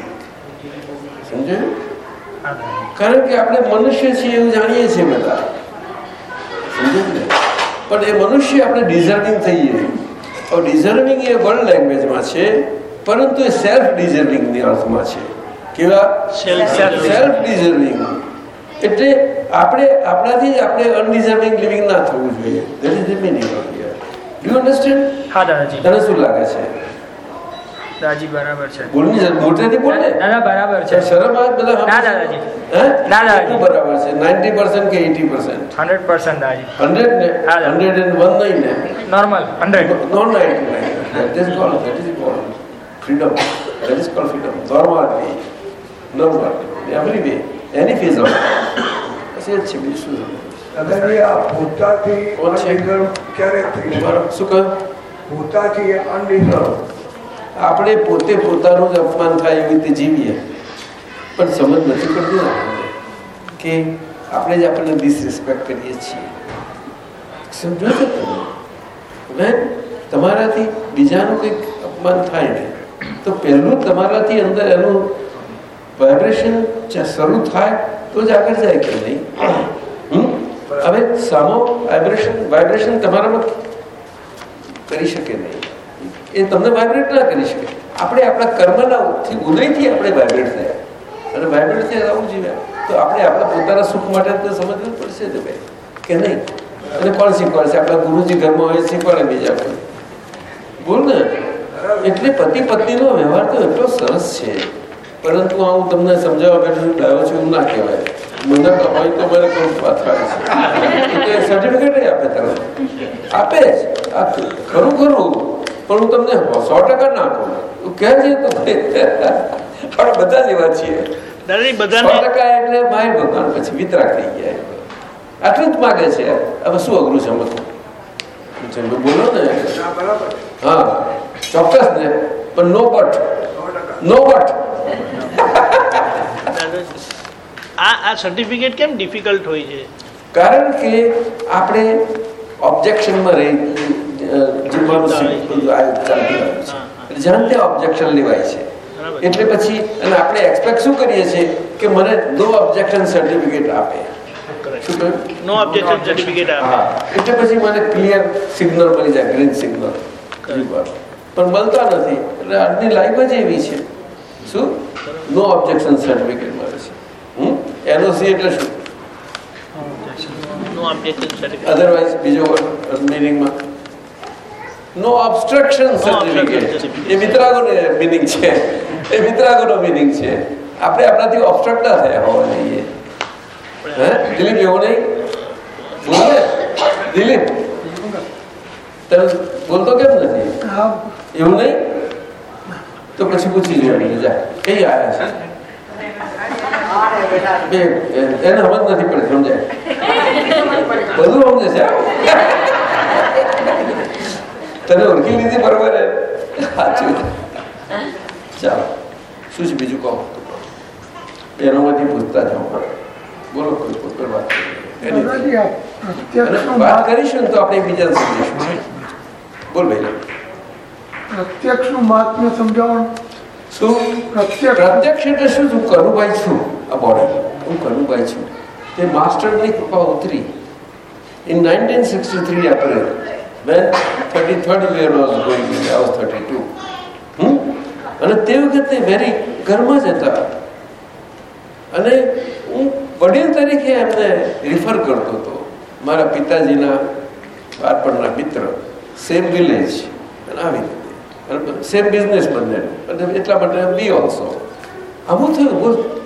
સમજાયું? કારણ કે આપણે મનુષ્ય છીએ એવું જાણીએ છીએ બધા. સમજાયું? ને પણ એ મનુષ્ય આપણે ડિઝર્વિંગ થઈએ. હવે ડિઝર્વિંગ એ વર્લ્ડ લેંગ્વેજમાં છે પરંતુ એ સેલ્ફ ડિઝર્વિંગની અર્થમાં છે. કેવા? સેલ્ફ ડિઝર્વિંગ એટલે આપણે આપણાથી જ આપણે અનડિઝર્વિંગ લિવિંગ ના થવું જોઈએ. That is the meaning of your do understand હા દાદાજી. તને શું લાગે છે? દાદાજી બરાબર છે. બોલની જરૂર મોટેથી બોલ? ને દાદા બરાબર છે. શરમ આવે બધા ના, દાદાજી. હે? ના, દાદાજી. બરાબર છે. 90% કે 80% હંડ્રેડ પર્સન્ટ દાદાજી. 100 ને? હા, દાદા. 101 નહીં ને? Normal hundred. not 99 that is called that is called freedom. That is called freedom. normality normality every way any phase of life બસ એ જ છે બીજું શું? દાદાજી આ પોતાથી? ક્યારે. શું કહ્યું પોતાથી અનડિઝર્વ આપણે પોતે પોતાનું જ અપમાન થાય એવી રીતે જીવીએ. પણ સમજ નથી પડતી આપણને કે આપણે જ આપણને ડિસરિસ્પેક્ટ કરીએ છીએ. સમજો છો તમે? તમારાથી બીજાનું કંઈક અપમાન થાય ને તો પહેલું તમારાથી અંદર એનું વાઇબ્રેશન શરૂ થાય તો જ આગળ જાય કે નહીં? હવે સામો વાઇબ્રેશન વાઇબ્રેશન તમારામાં કરી શકે નહીં. એ તમને વાઇબ્રેટ ના કરી શકે. આપણે આપણા કર્મના ઉદયથી આપણે વાઇબ્રેટ થયા. અને વાઇબ્રેટ થયા આવું જીવ્યા તો આપણે આપણા પોતાના સુખ માટે તો સમજવું પડશે ને ભાઈ. કે નહીં? અને કોણ શીખવાડશે આપણા ગુરુજી ઘરમાં હોય શીખવાડે બીજા કોઈ. બોલ ને. એટલે પતિ પત્નીનો વ્યવહાર તો એટલો સરસ છે. પરંતુ આ હું તમને સમજાવવા બેઠો છું છું એવું ના કહેવાય. મને તો હોય તો મને કોઈ સર્ટિફિકેટ આપે તરત. આપે જ. ખરું ખરું. પણ હું તમને સો ટકા ના આપું તું કહે છે તો આપણે બધા જેવા છીએ. એટલે માય ભગવાન પછી વિતરાક થઈ ગયા. આટલું જ માગે છે. હવે શું અઘરું છે બધું બોલો ને. હા ચોક્કસ ને. પણ નો બટ. No but. આ આ સર્ટિફિકેટ કેમ ડિફિકલ્ટ હોય છે? કારણ કે આપણે ઓબ્જેક્શનમાં રહી આ ચાલતું આવ્યું છે. એટલે જાણ ઓબ્જેક્શન લેવાય છે. એટલે પછી અને આપણે એક્સપેક્ટ શું કરીએ છીએ? કે મને નો ઓબ્જેક્શન સર્ટિફિકેટ આપે. શું નો ઓબ્જેક્શન સર્ટિફિકેટ આપે. હા. એટલે પછી મને ક્લિયર સિગ્નલ મળી જાય ગ્રીન સિગ્નલ પણ મળતા નથી. એટલે આજની લાઈફ જ એવી છે. શું? નો ઓબ્જેક્શન સર્ટિફિકેટ મળે છે. હમ? એનઓસી એટલે શું? નો ઓબ્જેક્શન સર્ટિફિકેટ અધરવાઇઝ બીજો મિનિંગમાં નો ઓબ્સ્ટ્રક્શન સર્ટિફિકેટ certificate. એ વિતરાગોનો મિનિંગ છે એ વિતરાગોનો મિનિંગ છે આપણે આપણાથી ઓબ્સ્ટ્રક્ટ ના થયા હોવા જોઈએ હે દિલીપ એવું નહીં બોલ ને દિલીપ તને બોલતો કેમ નથી એવું નહીં તો પછી પૂછી જોઈએ જા કઈ આવ્યા છે બે એને સમજ નથી પડતી સમજાય બધું સમજે છે તને ઓળખી લીધી બરોબર હે? સાચું ચાલો શું છે બીજું કહો એનોમાંથી પૂછતા જાઓ બોલો કોઈ કોઈ કોઈ વાત એની દાદાજી આ અને પ્રત્યક્ષનું વાત મહત્વ- કરીશું ને તો આપણે એકબીજાને સમજીશું બોલ ભાઈ પ્રત્યક્ષનું મહાત્મ્ય સમજાવવાનું શું પ્રત્યક્ષ પ્રત્યક્ષ એટલે શું હું કનુભાઈ છું આ બોડી હું કનુભાઈ છું તે માસ્ટરની કૃપા ઉતરી in 1963 April when 33rd year was going in, I was 32 હમ? અને તે વખતે વેરી ઘરમાં જ હતા. અને હું વડીલ તરીકે એમને રિફર કરતો હતો. મારા પિતાજીના બાળપણના મિત્ર સેમ વિલેજ અને આવી રીતે. સેમ બિઝનેસ બંને. અને એટલા માટે બી ઓલ્સો આવું થયું.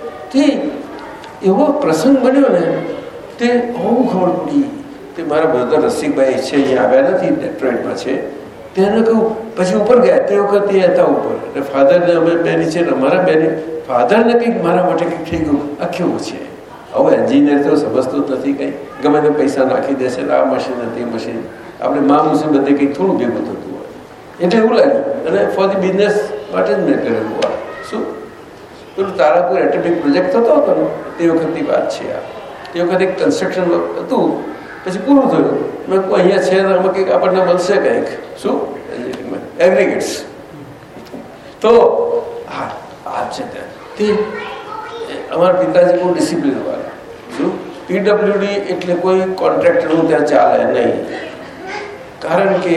એવો પ્રસંગ બન્યો ને તે બહુ ખબર પડી તે મારા બ્રધર રસિકભાઈ છે અહીંયા આવ્યા નથી ડેટ્રોઇટમાં છે. તેને કહું પછી ઉપર ગયા? તે વખતે એ હતા ઉપર. એટલે ફાધરને અમે બે નીચે ને, અમારા બેની ફાધરને કંઈક મારા માટે કંઈક થઈ ગયું. આ કેવું છે? હવે એન્જિનિયર તો સમજતું નથી કંઈ. ગમે તે પૈસા નાખી દેશે આ મશીન હતી મશીન આપણે મા મુસીબતે કંઈક થોડું ભેગું થતું હોય. એટલે એવું લાગ્યું. અને ફોર ધી બિઝનેસ માટે જ મેં કરેલું આ. શું? પેલું તારાપુર એટમિક પ્રોજેક્ટ થતો હતો ને, તે વખતની વાત છે આ. તે વખતે એક કન્સ્ટ્રક્શન હતું. પછી પૂરું થયું. મેં અહીંયા છે ને આમાં કંઈક આપણને મળશે કંઈક. શું? એગ્રીગેટ્સ તો, હા, આ છે તે અમારા પિતાજી બહુ ડિસિપ્લિન વાળા. શું? પીડબ્લ્યુડી એટલે કોઈ કોન્ટ્રાક્ટરનું ત્યાં ચાલે નહીં. કારણ કે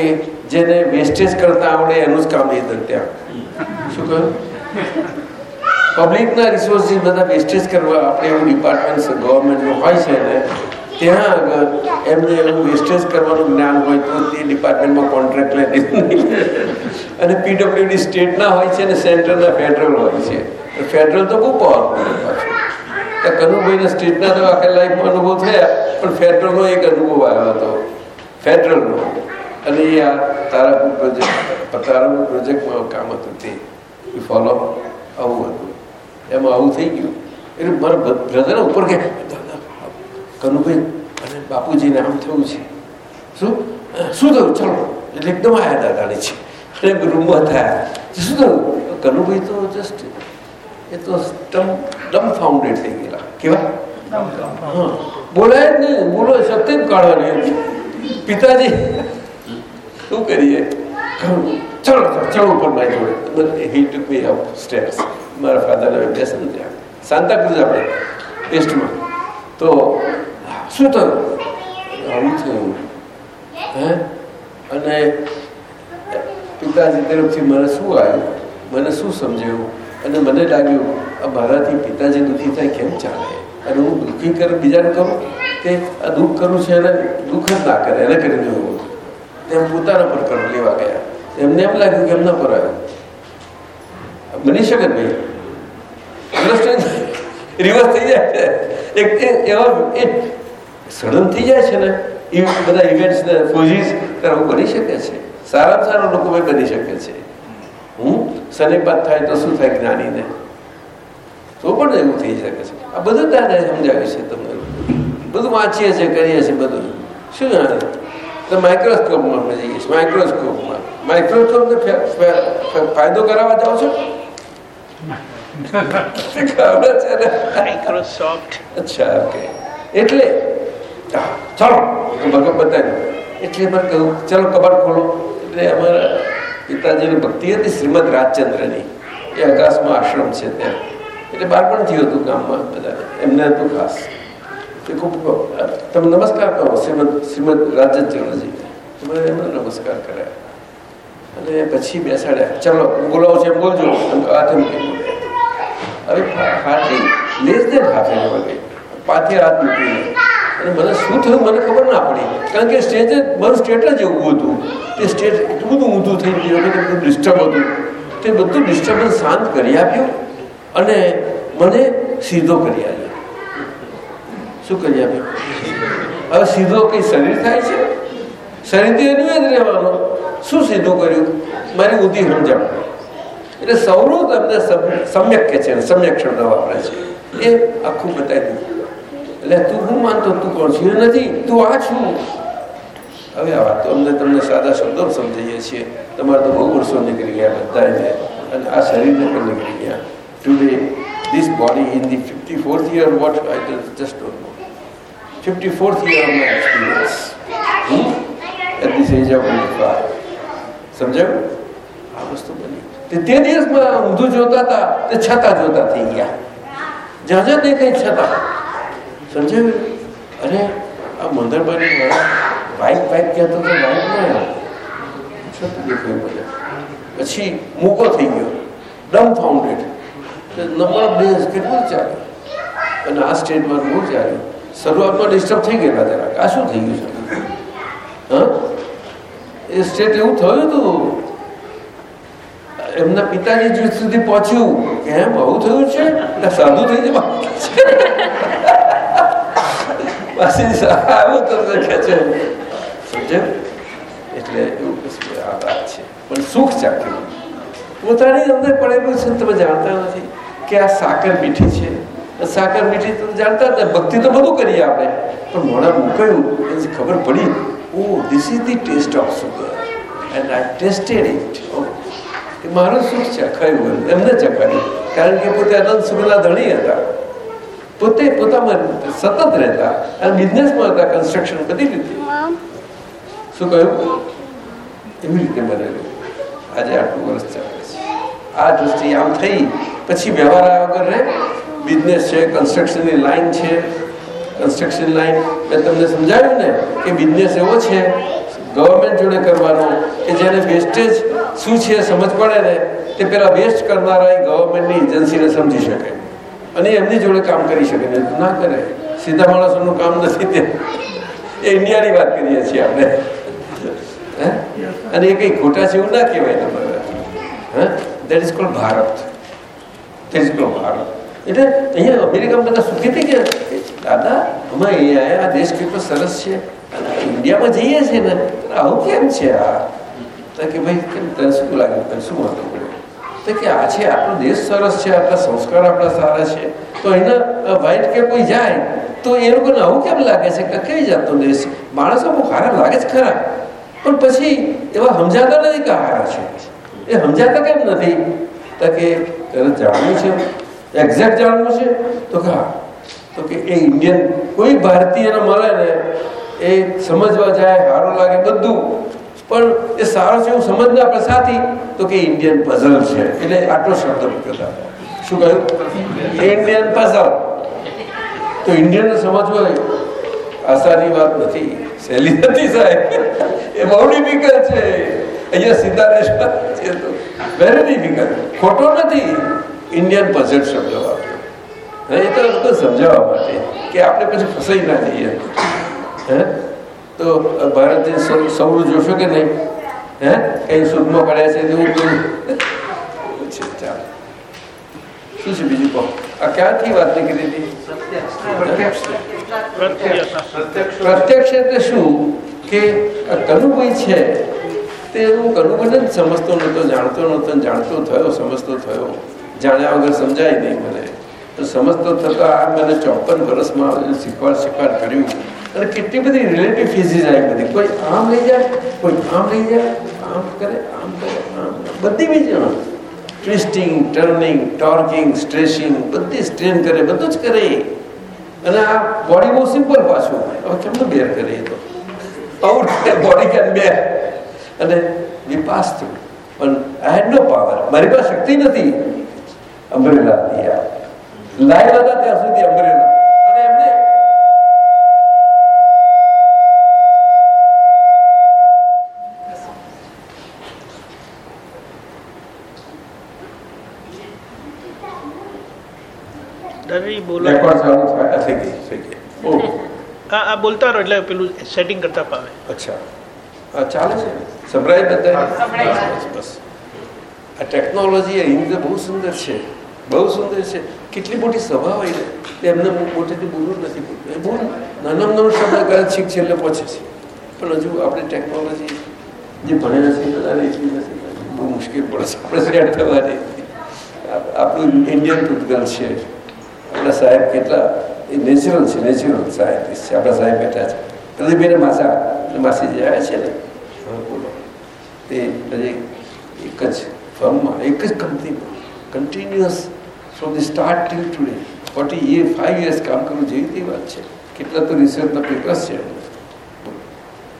જેને વેસ્ટેજ કરતા આવડે એનું જ કામ નહીં ત્યાં. શું કહ્યું? પબ્લિકના રિસોર્સિસ બધા વેસ્ટેજ કરવા આપણે એવું ડિપાર્ટમેન્ટ ગવર્મેન્ટનું હોય છે ને ત્યાં આગળ એમને એવું વેસ્ટેજ કરવાનું જ્ઞાન હોય તો તે ડિપાર્ટમેન્ટમાં કોન્ટ્રાક્ટ લઈને અને પીડબ્લ્યુડી સ્ટેટના હોય છે અને સેન્ટ્રલના ફેડરલ હોય છે. ફેડરલ તો બહુ પાવરફુલ કનુભાઈના સ્ટેટના તો આખા લાઈફમાં અનુભવ થયા, પણ ફેડરલનો એક અનુભવ આવ્યો હતો. ફેડરલનો અને એ આ તારાપુર પ્રોજેક્ટ તારાપુર પ્રોજેક્ટમાં કામ હતું તે. ફોલો આવું હતું. એમાં આવું થઈ ગયું. એટલે મારા બ્રધર ઉપર કે કનુભાઈ, અને બાપુજીને આમ થયું છે. શું? શું થયું? ચલો, એટલે એકદમ આયા દાદાની છે અને રૂમમાં થયા. શું થયું? કનુભાઈ તો જસ્ટ એ તો ડમ ફાઉન્ડેડ થઈ ગયેલા. કેવા? હા. બોલાય જ નહીં બોલો શક્તિ જ કાઢવાની પિતાજી, શું કરીએ? ચલો ચલો ઉપર મારી જોડે. હી ટુક મી અપ સ્ટેપ્સ મારા ફાધરને બેસે ને ત્યાં સાંતાક્રુઝ આપણે વેસ્ટમાં તો શું થયું? આવું થયું. હે? અને પિતાજી તરફથી મને શું આવ્યું? મને શું સમજાયું? અને મને લાગ્યું, આ મારાથી પિતાજી દુઃખી થાય કેમ ચાલે? અને હું દુઃખી કર, બીજાને કરું કે આ દુઃખ કરું છે, એને દુઃખ જ ના કરે, એને કરી દેવું તેમ પોતાના પર કર લેવા ગયા. એમને એમ લાગ્યું કે એમના પર આવ્યું. બની શકે ભાઈ? રિવર્સ થઈ જાય. એક એવા સડન થઈ જાય છે ને એ બધા ઇવેન્ટ્સને ફોજીસ કરવું બની શકે છે. સારા સારા લોકો બની શકે છે. હું શનિપાત થાય તો શું થાય જ્ઞાનીને? તો પણ એવું થઈ શકે છે. આ બધું દાદાએ સમજાવે છે તમને. બધું વાંચીએ છીએ કરીએ છીએ બધું. શું જાણે? તો માઇક્રોસ્કોપમાં આપણે જઈએ છીએ માઇક્રોસ્કોપમાં માઇક્રોસ્કોપને ફાયદો કરાવવા જાઓ છો? ખબર છે ને? માઇક્રોસોફ્ટ અચ્છા ઓકે એટલે ચાલો ભગત બતાવી એટલે એમાં કહ્યું ચાલો કબાટ ખોલો એટલે અમારા પિતાજીની ભક્તિ હતી શ્રીમદ રાજચંદ્રની એ આકાશમાં આશ્રમ છે ત્યાં એટલે બાળપણથી હતું ગામમાં બધા એમને હતું ખાસ એ ખૂબ તમે નમસ્કાર કરો શ્રીમદ શ્રીમદ રાજચંદ્રજી તમે એમને નમસ્કાર કર્યા અને પછી બેસાડ્યા ચલો બોલાવો છે બોલજો હાથે મૂકી હવે હાર્ડલી લેસ દેન અવર ગઈ પાથે હાથ મૂકીને અને મને શું થયું મને ખબર ના પડી. કારણ કે સ્ટેજ મારું સ્ટેટ જ એવું હતું. તે સ્ટેજ એટલું બધું ઊંધું થઈ ગયું કે બધું ડિસ્ટર્બ હતું. તે બધું ડિસ્ટર્બન્સ શાંત કરી આપ્યું અને મને સીધો કરી આપ્યો. શું કરી આપ્યું? હવે સીધો કંઈ શરીર થાય છે? શરીરથી એનું જ રહેવાનું. શું સીધું કર્યું? મારી ઊંધી સમજણ એટલે સૌનું તમને સમ- સમ્યક કે છે, સમ્યક શબ્દ વાપરે છે. એ આખું બતાવી દીધું. એટલે તું હું માનતો તું કોણ છું એ નથી, તું આ છું. હવે આ વાત તો અમને તમને સાદા શબ્દો સમજાવીએ છીએ. તમારે તો બહુ વર્ષો નીકળી ગયા બધાને. અને આ શરીરને પણ નીકળી ગયા. Today this body in the fifty fourth year what I just don't know fifty fourth year of my experience at this age of twenty five સમજાયું? આ વસ્તુ બની. તે તે દિવસમાં ઊંધું જોતા હતા, તે છતાં જોતા થઈ ગયા. જ્યાં જ્યાં દેખાય છતાં. સમજાયું અરે, આ મંદરબારી વાળા બાઇક બાઇક કહેતો તો વાઇફ ના પછી મૂકો થઈ ગયો. ડમ ફાઉન્ડેડ નંબર ડેઝ કેટલું ચાલે? અને આ સ્ટેટમાં બહુ ચાલે શરૂઆતમાં ડિસ્ટર્બ થઈ ગયેલા જરાક. આ શું થઈ ગયું છે? હા? એ સ્ટેટ એવું થયું હતું. એમના પિતાજી સુધી પહોંચ્યું. કે એમ આવું થયું છે? સાધુ થઈ જવા. પાછી આવું તમને ખેંચે સમજે એટલે એવું આ વાત છે. પણ સુખ ચાખ્યું પોતાની અંદર પડેલું છે તમે જાણતા નથી કે આ સાકર મીઠી છે. સાકર મીઠી તમે જાણતા હતા, ભક્તિ તો બધું કરીએ આપણે. પણ મોડા મૂકાયું એની ખબર પડી ઓ this is the taste of sugar and I tested it કે મારું સુખ ચખાયું એમને ચખાયું કારણ કે પોતે અનંત સુખના ધણી હતા. પોતે પોતામાં સતત રહેતા. અને બિઝનેસમાં હતા કન્સ્ટ્રક્શન બધી રીતે શું કહ્યું? એવી રીતે બનેલું આજે આટલું વર્ષ ચાલે છે. આ દૃષ્ટિ આમ થઈ પછી વ્યવહાર આવ્યા વગર રહે. બિઝનેસ છે કન્સ્ટ્રક્શનની લાઈન છે. કન્સ્ટ્રક્શન લાઈન મેં તમને સમજાવ્યું ને કે બિઝનેસ એવો છે ગવર્મેન્ટ જોડે કરવાનો કે જેને વેસ્ટેજ શું છે સમજ પડે ને તે પેલા વેસ્ટ કરનારા એ ગવર્મેન્ટની એજન્સીને સમજી શકે. અને એમની જોડે કામ કરી શકે ને ના કરે. સીધા માણસોનું કામ નથી તે. એ ઇન્ડિયાની વાત કરીએ છીએ આપણે? અને એ કંઈ ખોટા છે એવું ના કહેવાય તમારે. That is called Bharat. That is Bharat. એટલે અહીંયા અમેરિકામાં બધા સુખી થઈ ગયા? દાદા અમે અહીંયા આ દેશ કેટલો સરસ છે. ઇન્ડિયામાં જઈએ છીએ ને. આવું કેમ છે આ? કે ભાઈ, કેમ શું લાગ્યું તને શું તો કે આ છે, આપણો દેશ સરસ છે, આપણા સંસ્કાર આપણા સારા છે, તો એના વાઇટ કે કોઈ જાય, તો એ લોકોને આવું કેમ લાગે છે કે કઈ જાતનો દેશ? માણસો બહુ સારા લાગે જ ખરા, પણ પછી એવા સમજાતા નથી કે હારા છે. એ સમજાતા કેમ નથી? કે તને જાણવું છે એક્ઝેક્ટ જાણવું છે, તો કે તો કે એ ઇન્ડિયન કોઈ ભારતીયને મળે ને એ સમજવા જાય, સારું લાગે બધું. પણ એ સારો છે એવું સમજ ના આપણે સાથી, તો કે ઇન્ડિયન પઝલ છે. એટલે આટલો શબ્દ મૂક્યો શું કહ્યું? ઇન્ડિયન પઝલ તો ઇન્ડિયન સમજવો એ આસાની વાત નથી. સહેલી નથી સાહેબ. એ બહુ ડિફિકલ્ટ છે. અહીંયા સીધા છે તો વેરી ડિફિકલ્ટ ખોટો નથી. ઇન્ડિયન પઝલ શબ્દ વાપર્યો એ તો સમજાવવા માટે કે આપણે પછી ફસાઈ ના જઈએ. હે? તો ભારત સૌ- સૌર જોશો કે નહીં? હે? કઈ સુખમાં પડ્યા છે એવું ચાલો. શું છે બીજું કહો? આ ક્યાંથી વાત નીકળી હતી? પ્રત્યક્ષ. એટલે શું? કે કનુભાઈ છે તે હું કનુભાઈને જ સમજતો નહોતો જાણતો નહોતો જાણતો થયો સમજતો થયો. જાણ્યા વગર સમજાય નહીં મને. તો સમજતો થતો આ મને ચોપન વર્ષમાં શીખવાડ શીખવાડ કર્યું. અને કેટલી બધી રિલેટિવ ફીઝીસ આવી બધી. કોઈ આમ લઈ જાય, કોઈ આમ લઈ જાય, આમ કરે આમ કરે, આમ બધી બી જાણ ટ્વિસ્ટિંગ, ટર્નિંગ, ટોર્કિંગ, સ્ટ્રેસિંગ, બધી સ્ટ્રેન કરે, બધું જ કરે અને આ બોડી બહુ સિમ્પલ પાછું હવે કેમનું બેર કરે એ તો? આઉટ બોડી કેન બેર અને વિપાસ થયું. પણ આઈ હેડ નો પાવર મારી પાસે શક્તિ નથી. અમરેલા લાઈવ હતા ત્યાં સુધી અમરેલા. બોલો. થઈ ગઈ થઈ ગઈ હા આ બોલતા રહો એટલે પેલું સેટિંગ કરતા ફાવે અચ્છા. આ ચાલે છે? સંભળાય બધા બસ આ ટેકનોલોજી તો બહુ સુંદર છે. બહુ સુંદર છે. કેટલી મોટી સભા હોય ને તે એમને મોટેથી બોલવું જ નથી એ બહુ નાના નાનો શબ્દ કદાચ છીક છેલ્લે પહોંચે છે. પણ હજુ આપણે ટેકનોલોજી જે ભણે છે બધાને એટલી નથી બહુ મુશ્કેલ પડે છે. આપણે આપણું ઇન્ડિયન પૂતગલ છે. આપણા સાહેબ કેટલા, એ નેચરલ છે નેચરલ સાયન્ટિસ્ટ છે. આપણા સાહેબ બેઠા છે. પ્રદીપભાઈને માસા માસી જે આવ્યા છે ને બોલો. તે હજી એક જ ફર્મમાં, એક જ કંપનીમાં continuous from the start till today forty year five years કામ કરવું જેવી તે વાત છે. કેટલા તો રિસર્ચના પેપર્સ છે.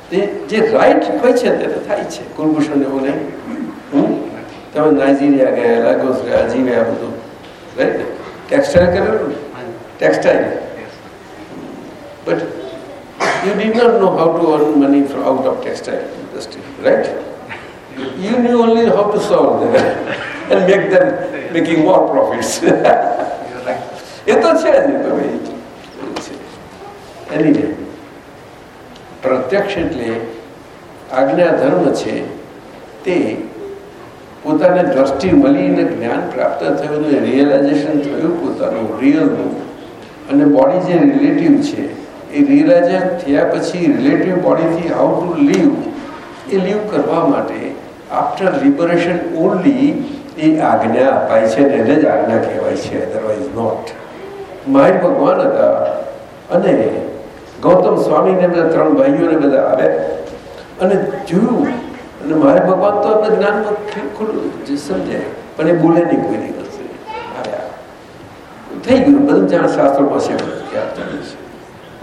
તે જે રાઈટ હોય છે તે થાય છે. કુલભૂષણ એવું નહીં? તમે નાઇજીરિયા ગયા, લાગોસ ગયા જીવ્યા બધું. Right ટેક્સટાઇલ કરેલું textile but you did not know how to earn money from out of textile industry, right? You knew only how to solve them and make them making more profits. એ તો છે જ એ તો ભાઈ. એની પ્રત્યક્ષ એટલે આજ્ઞા ધર્મ છે તે પોતાને દ્રષ્ટિ મળીને જ્ઞાન પ્રાપ્ત થયું રિયલાઇઝેશન થયું પોતાનું રિયલનું અને બોડી જે રિલેટિવ છે, એ રિયલાઇઝ થયા પછી રિલેટિવ બોડીથી હાઉ ટુ લીવ એ લીવ કરવા માટે આફ્ટર લિબરેશન ઓનલી એ આજ્ઞા અપાય છે એને જ આજ્ઞા કહેવાય છે અધરવાઇઝ નોટ માય ભગવાન હતા અને ગૌતમ સ્વામીને બધા ત્રણ ભાઈઓને બધા આવ્યા. અને જોયું અને મારે ભગવાન તો આપણે જ્ઞાનમાં ખુલ્લું જે સમજાય. પણ એ બોલે નહીં કોઈ દિવસ આવ્યા થઈ ગયું. બધું જાણ શાસ્ત્રોમાં છે.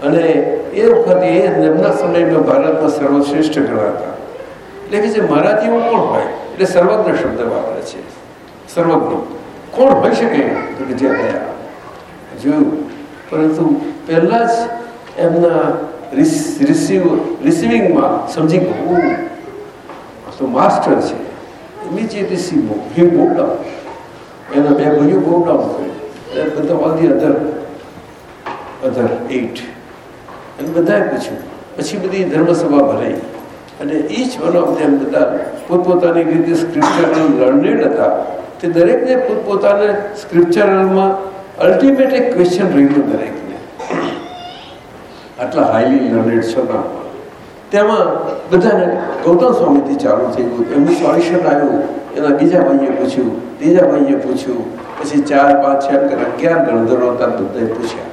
અને એ વખતે એમના સમયમાં ભારતમાં સર્વશ્રેષ્ઠ ગણાતા. એટલે કે જે મારાથી એવું કોણ હોય? એટલે સર્વજ્ઞ શબ્દ વાપરે છે. સર્વજ્ઞ. કોણ હોઈ શકે? કે જે ગયા જોયું. પરંતુ પહેલા જ એમના રિસીવ રિસીવિંગમાં સમજી ગયું. "ઓહ, આ તો માસ્ટર છે. Immediately see move he move down એના બે ભાઈઓ મૂવ બધા all the other. Other eight અને બધાએ પૂછ્યું. પછી બધી ધર્મસભા ભરાઈ. અને ઈચ વન ઓફ ધેમ બધા પોતપોતાની રીતે સ્ક્રિપ્ચરલ લર્નેડ હતા. તે દરેકને પોતપોતાના સ્ક્રિપ્ચરલમાં અલ્ટિમેટ એક ક્વેશ્ચન રહ્યું દરેકને. આટલા હાઈલી લર્નેડ છો ના તેમાં બધાને ગૌતમ સ્વામીથી ચાલુ થઈ ગયું. એમનું સોલ્યુશન આવ્યું એના બીજા ભાઈએ પૂછ્યું, ત્રીજા ભાઈએ પૂછ્યું. પછી ચાર, પાંચ, છ અગિયાર ગણધરો હતા બધાએ પૂછ્યા.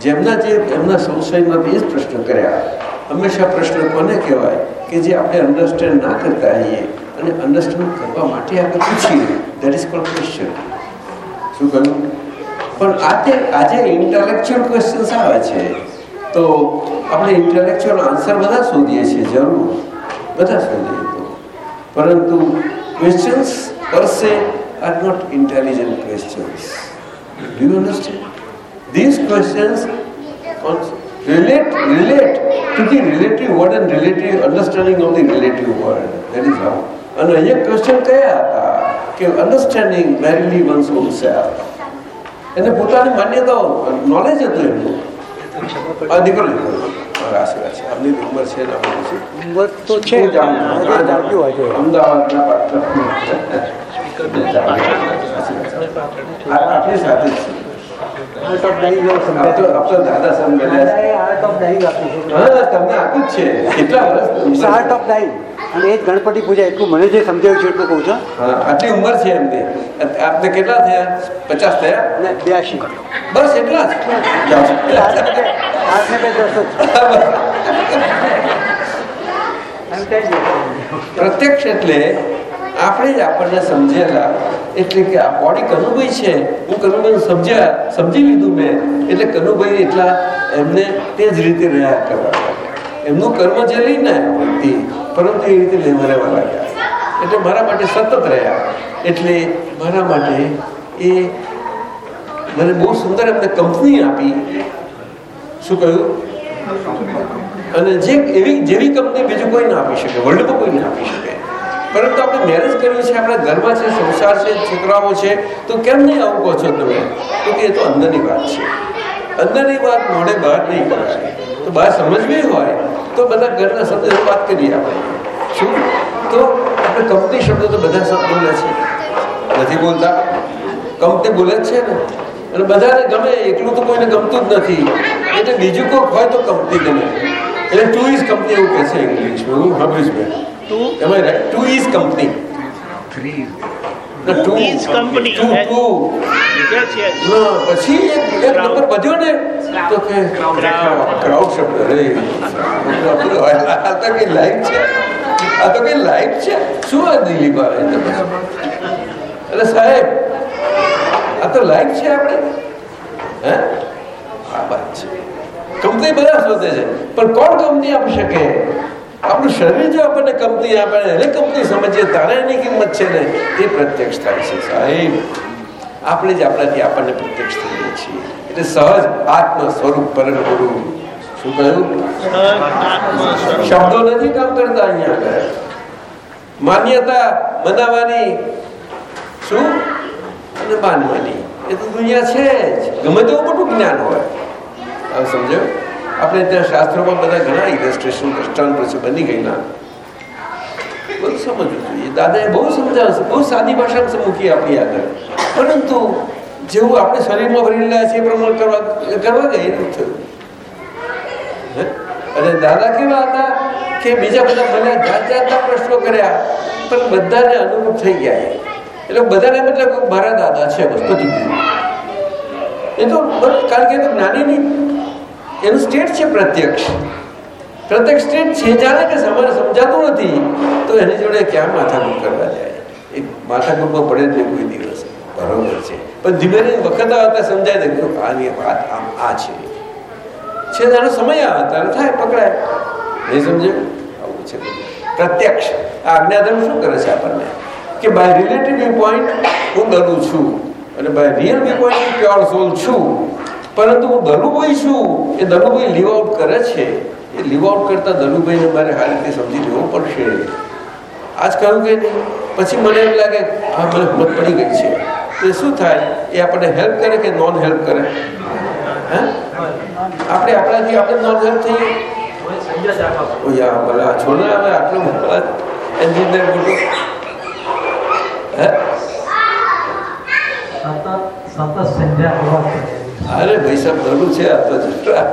જેમના જે, એમના સંશયમાંથી એ જ પ્રશ્ન કર્યા. હંમેશા પ્રશ્ન કોને કહેવાય? કે જે આપણે અન્ડરસ્ટેન્ડ ના કરતા હોઈએ અને અન્ડરસ્ટેન્ડ કરવા માટે આપણે પૂછીએ. દેટ ઇઝ કોલ ક્વેશ્ચન શું કહ્યું? પણ આજે આજે ઇન્ટેલેક્ચ્યુઅલ ક્વેશ્ચન્સ આવે છે તો આપણે ઇન્ટેલેક્ચ્યુઅલ આન્સર બધા શોધીએ છીએ, જરૂર. બધા શોધીએ તો પરંતુ questions per se are not intelligent questions do you understand These questions cons- relate relate to the relative word and relative understanding of the relative word. That is how. અને અહીંયા ક્વેશ્ચન કયા હતા? કે understanding verily one's own self એને પોતાની માન્યતાઓ knowledge હતું એમનું. આ દીકરો આશીર્વાદ છે. ઉંમર છે ને ઉંમર તો છે. અમદાવાદના પાટણ. આપણી સાથે છે. આર્ટ ઓફ ડાઇંગ જેવો આપ તો સમજાય દાદા સાહેબ મળ્યા છે. દાદાએ આર્ટ ઓફ ડાઇંગ આપ્યું હા તમને આપ્યું જ છે. કેટલા વર્ષ ઇટ્સ ઓફ ડાઇંગ અને એ જ ગણપતિ પૂજા એટલું મને જે સમજાવ્યું છે એટલું કહું છું. આટલી ઉંમર છે એમની આપને કેટલા થયા? પચાસ થયા? અને બ્યાસી. બસ એટલા જ? બે આઠને બે દસ. પ્રત્યક્ષ એટલે આપણે જ આપણને સમજેલા એટલે કે આ બોડી કનુભાઈ છે. હું કનુભાઈ સમજ્યા, સમજી લીધું મેં. એટલે કનુભાઈ એટલા એમને તે જ રીતે રહ્યા કરવા એમનું કર્મ જે લઈને આવ્યા પરંતુ એ રીતે લેવા રહેવા લાગ્યા. એટલે મારા માટે સતત રહ્યા. એટલે મારા માટે એ મને બહુ સુંદર એમને કંપની આપી. શું કહ્યું? અને જે એવી, જેવી કંપની બીજું કોઈ ના આપી શકે વર્લ્ડમાં કોઈ ના આપી શકે. પરંતુ આપણે મેરેજ કર્યું છે, આપણા ઘરમાં છે, સંસાર છે, છોકરાઓ છે, તો કેમ નહીં આવું કહો છો તમે? તો કે એ તો અંદરની વાત છે. અંદરની વાત મોડે બહાર નહીં કરાય. તો બહાર સમજવી હોય, તો બધા ઘરના શબ્દ વાત કરીએ આપણે. શું? તો આપણે કંપની શબ્દો તો બધા શબ્દ બોલે છે. નથી બોલતા? કંપની બોલે જ છે ને. અને બધાને ગમે, એકલું તો કોઈને ગમતું જ નથી. એટલે બીજું કોઈક હોય તો કંપની ગમે. એટલે ટુ ઇઝ કંપની એવું કહે છે ઇંગ્લિશમાં હું સાંભળીશ right? Two is company. Three. Company Two. is company. Two, two. Yes, yes. ના, પછી એક નંબર વધ્યો ને તો કે ક્રાઉડ શબ્દ રે આ તો કઈ લાઈફ છે આ તો કઈ લાઈફ છે શું આ દિલીપ આવે એટલે સાહેબ આ તો લાઈફ છે આપણે હે આ વાત છે કંપની બધા શોધે છે પણ કોણ કંપની આપી શકે આપણું શરીર જો આપણને કંપની આપે એને કંપની સમજીએ, તારે એની કિંમત છે ને, એ પ્રત્યક્ષ થાય છે સાહેબ. આપણે જ આપણાથી આપણને પ્રત્યક્ષ થઈએ છીએ. એટલે સહજ આત્મ સ્વરૂપ પરમ ગુરુ. શું કહ્યું? શબ્દો નથી કામ કરતા અહીંયા આગળ. માન્યતા બનાવવાની શું? અને માનવાની. એ તો દુનિયા છે જ. ગમે તેવું મોટું જ્ઞાન હોય. સમજાયું? સમજો આપણે ત્યાં શાસ્ત્રોમાં બધા ઘણા ઇલસ્ટ્રેશન દ્રષ્ટાંતો છે બની ગયેલા બધું સમજવું જોઈએ. દાદાએ બહુ સમજાવશે બહુ સાદી ભાષામાં મૂકી આપણી આગળ. પરંતુ જેવું આપણે શરીરમાં ભરી રહ્યા છીએ એ પ્રમાણે કરવા કરવા ગઈ નથી થયું હે? અને દાદા કેવા હતા કે બીજા બધા મને જાત જાતના પ્રશ્નો કર્યા, પણ બધાને અનુરૂપ થઈ ગયા એ. એટલે બધાને મતલબ કે મારા દાદા છે બસ પતી ગયું એ તો બસ, કારણ કે એ તો જ્ઞાની નહીં એનું સ્ટેટ છે પ્રત્યક્ષ. પ્રત્યક્ષ સ્ટેટ છે જાણે કે સમજાતું નથી, તો એની જોડે ક્યાં માથાકૂટ કરવા જાય? એ માથાકૂટમાં પડે જ કોઈ દિવસ. બરોબર છે. પણ ધીમે ધીમે વખત આવતા સમજાય ને આની વાત આમ આ છે. છે તારો સમય આવે તારે થાય, પકડાય. નહીં સમજે? આવું છે. પ્રત્યક્ષ. આ આજ્ઞાધર્મ શું કરે છે આપણને? કે બાય રિલેટિવ વ્યૂ પોઈન્ટ હું દલું છું અને by real viewpoint pure soul છું. પરંતુ હું દલુભાઈ છું. એ દલુભાઈ લીવ આઉટ કરે છે. એ લીવ આઉટ કરતા દલુભાઈને મારે આ રીતે સમજી લેવું પડશે. આજ કહ્યું કે નહીં. પછી મને એમ લાગે, હા, મને હિંમત પડી ગઈ છે. તો શું થાય? એ આપણને હેલ્પ કરે કે નોન હેલ્પ કરે? હે? આપણે આપણાથી આપણે નોન હેલ્પ થઈએ? ઓ યા ભલા છોડ હવે આટલું મોટા એન્જિનિયર બોલો. હે? અરે ભાઈ સાહેબ દરું છે આ તો જરા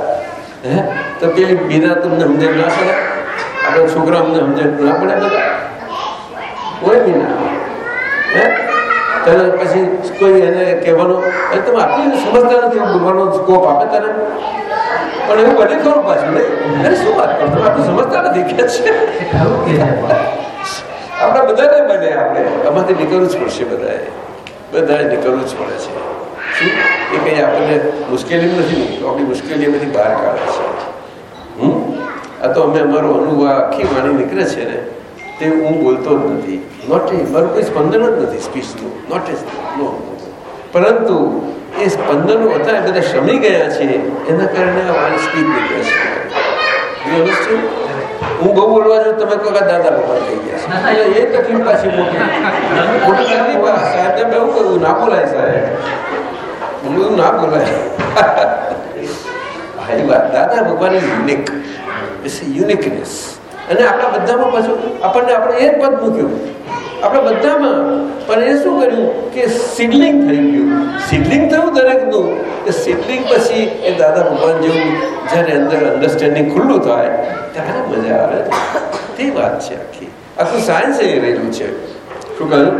હે? તો પેલી બીના તમને સમજે ના પડે? આપણા છોકરા અમને સમજે ના પડે બધા? કોઈ બી હે? તને પછી કોઈ એને કહેવાનો, અરે તમે આટલી સમજતા નથી બોલવાનો સ્કોપ આપે તને? પણ એવું બને ખરું પાછું અરે શું વાત કરો? તમે આટલું સમજતા નથી, કે છે? આપણા બધાને બને, આપણે. આમાંથી નીકળવું જ પડશે બધાએ. બધાએ નીકળવું જ પડે છે. શું? એ કંઈ આપણને મુશ્કેલી નથી તો આપણી મુશ્કેલી બહાર કાઢે છે. હમ? આ તો અમે અમારો અનુભવ આખી વાણી નીકળે છે ને તે હું બોલતો જ નથી. નોટ એ મારું કોઈ સ્પંદન જ નથી સ્પીચનું. નોટ એ નો પરંતુ એ સ્પંદનો હતા એ બધા શમી ગયા છે. એના કારણે આ વાણી સ્પીચ નીકળે છે. હું બહુ બોલવા જાઉં તમે કહો દાદા ભગવાન થઈ ગયા છે. એ તકલીફ પાછી મોટી. મોટી તકલીફ સાહેબ મેં એવું કહ્યું. ના બોલાય સાહેબ. એવું ના બોલાય એ વાત દાદા ભગવાન યુનિક ઇટ્સ યુનિકનેસ અને આપણા બધામાં પાછું આપણને આપણે એ જ પદ મૂક્યું આપણા બધામાં પણ એ શું કર્યું કે સિડલિંગ થઈ ગયું સિડલિંગ થયું દરેકનું એ સિડલિંગ પછી એ દાદા ભગવાન જેવું જ્યારે અંદર અન્ડરસ્ટેન્ડિંગ ખુલ્લું થાય ત્યારે મજા આવે તે વાત છે આખી આખું સાયન્સ એ રહેલું છે શું કહ્યું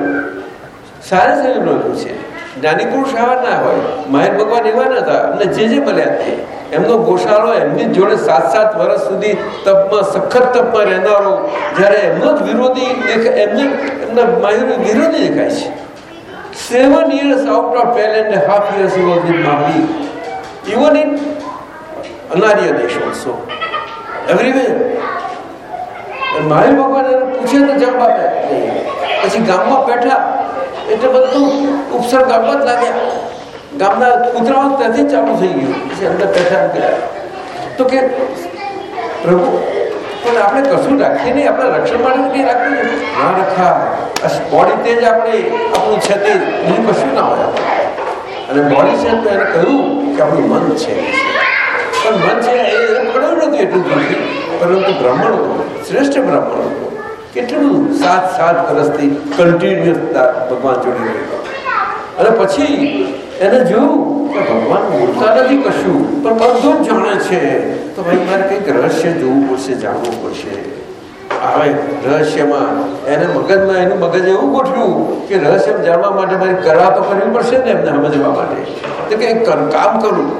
સાયન્સ એ રહેલું છે જ્ઞાની પુરુષ આવા ના હોય, માહિર ભગવાન એવા ના હતા. અમને જે જે મળ્યા તે એમનો ગોશાળો એમની જોડે સાત સાત વર્ષ સુધી તપમાં, સખત તપમાં રહેનારો, જ્યારે એમનો જ વિરોધી એમને, એમના માહિર વિરોધી દેખાય છે. Seven years out of twelve and half years was in was even in Even દેશ Anarya એવરીવેર. અને મહાવીર ભગવાન એને પૂછે તો જવાબ આપે. પછી ગામમાં બેઠા. એટલે બધું ઉપસર ગામમાં જ લાગ્યા. ગામના કૂતરાઓ ત્યાંથી ચાલુ થઈ ગયું. પછી અંદર બેઠા કર્યા તો કે, પ્રભુ, પણ આપણે કશું રાખીએ નહીં. આપણે રક્ષણ માટે કંઈ રાખવું ના રખા. બોડી તે જ આપણે, આપણું છે તે. બીજું કશું ના હોય. અને બોડી છે તો એને કહ્યું કે આપણું મન છે. પણ મન છે એ કડવું પડ્યું એટલું પરંતુ બ્રાહ્મણ હતું શ્રેષ્ઠ બ્રાહ્મણ હતું કેટલું સાત સાત વર્ષથી કન્ટિન્યુઅસ ભગવાન જોડે રહેલો અને પછી એને જોયું કે ભગવાન બોલતા નથી કશું, પણ બધું જ જાણે છે. તો ભાઈ મારે કંઈક રહસ્ય જોવું પડશે, જાણવું પડશે. હવે રહસ્યમાં એને મગજમાં એનું મગજ એવું ગોઠવ્યું કે રહસ્ય જાણવા માટે મારે કરવા તો કરવી પડશે ને એમને સમજવા માટે. તો કે કામ કરું.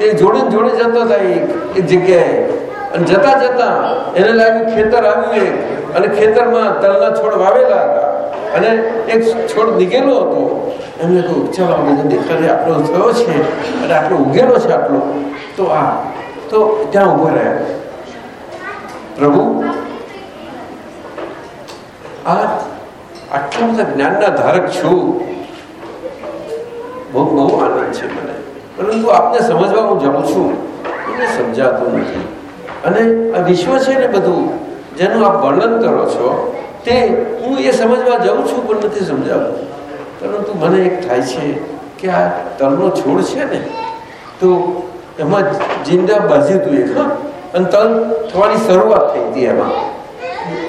એ જોડે જોડે જતો એક એક જગ્યાએ અને જતા જતા એને લાગ્યું ખેતર આવ્યું અને ખેતરમાં તલના છોડ વાવેલા હતા. અને એક છોડ નીકળેલો હતો. એમને કહ્યું ચાલો આપણે દેખાડે આટલો થયો છે અને આટલો ઉગેલો છે આટલો તો આ, તો ત્યાં ઊભો રહ્યા. પ્રભુ, આ આટલા બધા જ્ઞાનના ધારક છું. બહુ બહુ આનંદ છે મને. પરંતુ આપને સમજવા હું જાઉં છું. એને સમજાતું નથી. અને આ વિશ્વ છે ને બધું, જેનું આપ વર્ણન કરો છો, તે હું એ સમજવા જાઉં છું, પણ નથી સમજાવતું પરંતુ મને એક થાય છે કે આ તલનો છોડ છે ને, તો એમાં જિંદા બાજ્યું હતું એક અને તલ થવાની શરૂઆત થઈ હતી એમાં.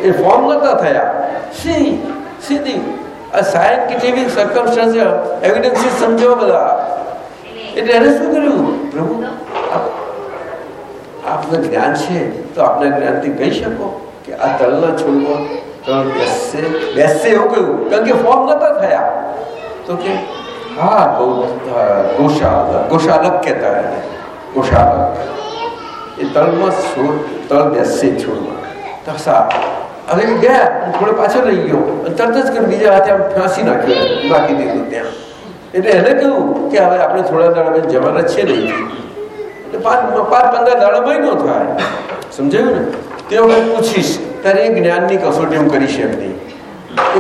એ ફોર્મ નતા થયા. સી સીધી આ સાયન્ટિફિક સર્કમસ્ટન્સ એવિડન્સ સમજો બધા. એટલે એને શું કર્યું? પ્રભુ આપને જ્ઞાન છે તો આપના જ્ઞાનથી કહી શકો કે આ તલના છોડમાં તલ બેસશે બેસશે એવું કહ્યું કારણ કે ફોર્મ નતા થયા તો કે હા ગૌ અ, ગૌશાલક ગૌશાલક કહેતા એને ગૌશાલક એ તલમાં છોડ તલ બેસશે છોડમાં તો સા હવે એ ગયા અને થોડો પાછો રહી ગયો અને તરત જ કરી બીજા હાથે આમ ફાંસી નાખ્યો નાખી દીધું ત્યાં એટલે એને કહ્યું કે હવે આપણે થોડા દાડા પછી જવાના જ છે નહીં એટલે પાંચ પાંચ પંદર દાડા મહિનો થાય. સમજાયું ને? તે હવે પૂછીશ ત્યારે એ જ્ઞાનની કસોટી હું કરીશ એમ નહીં. એ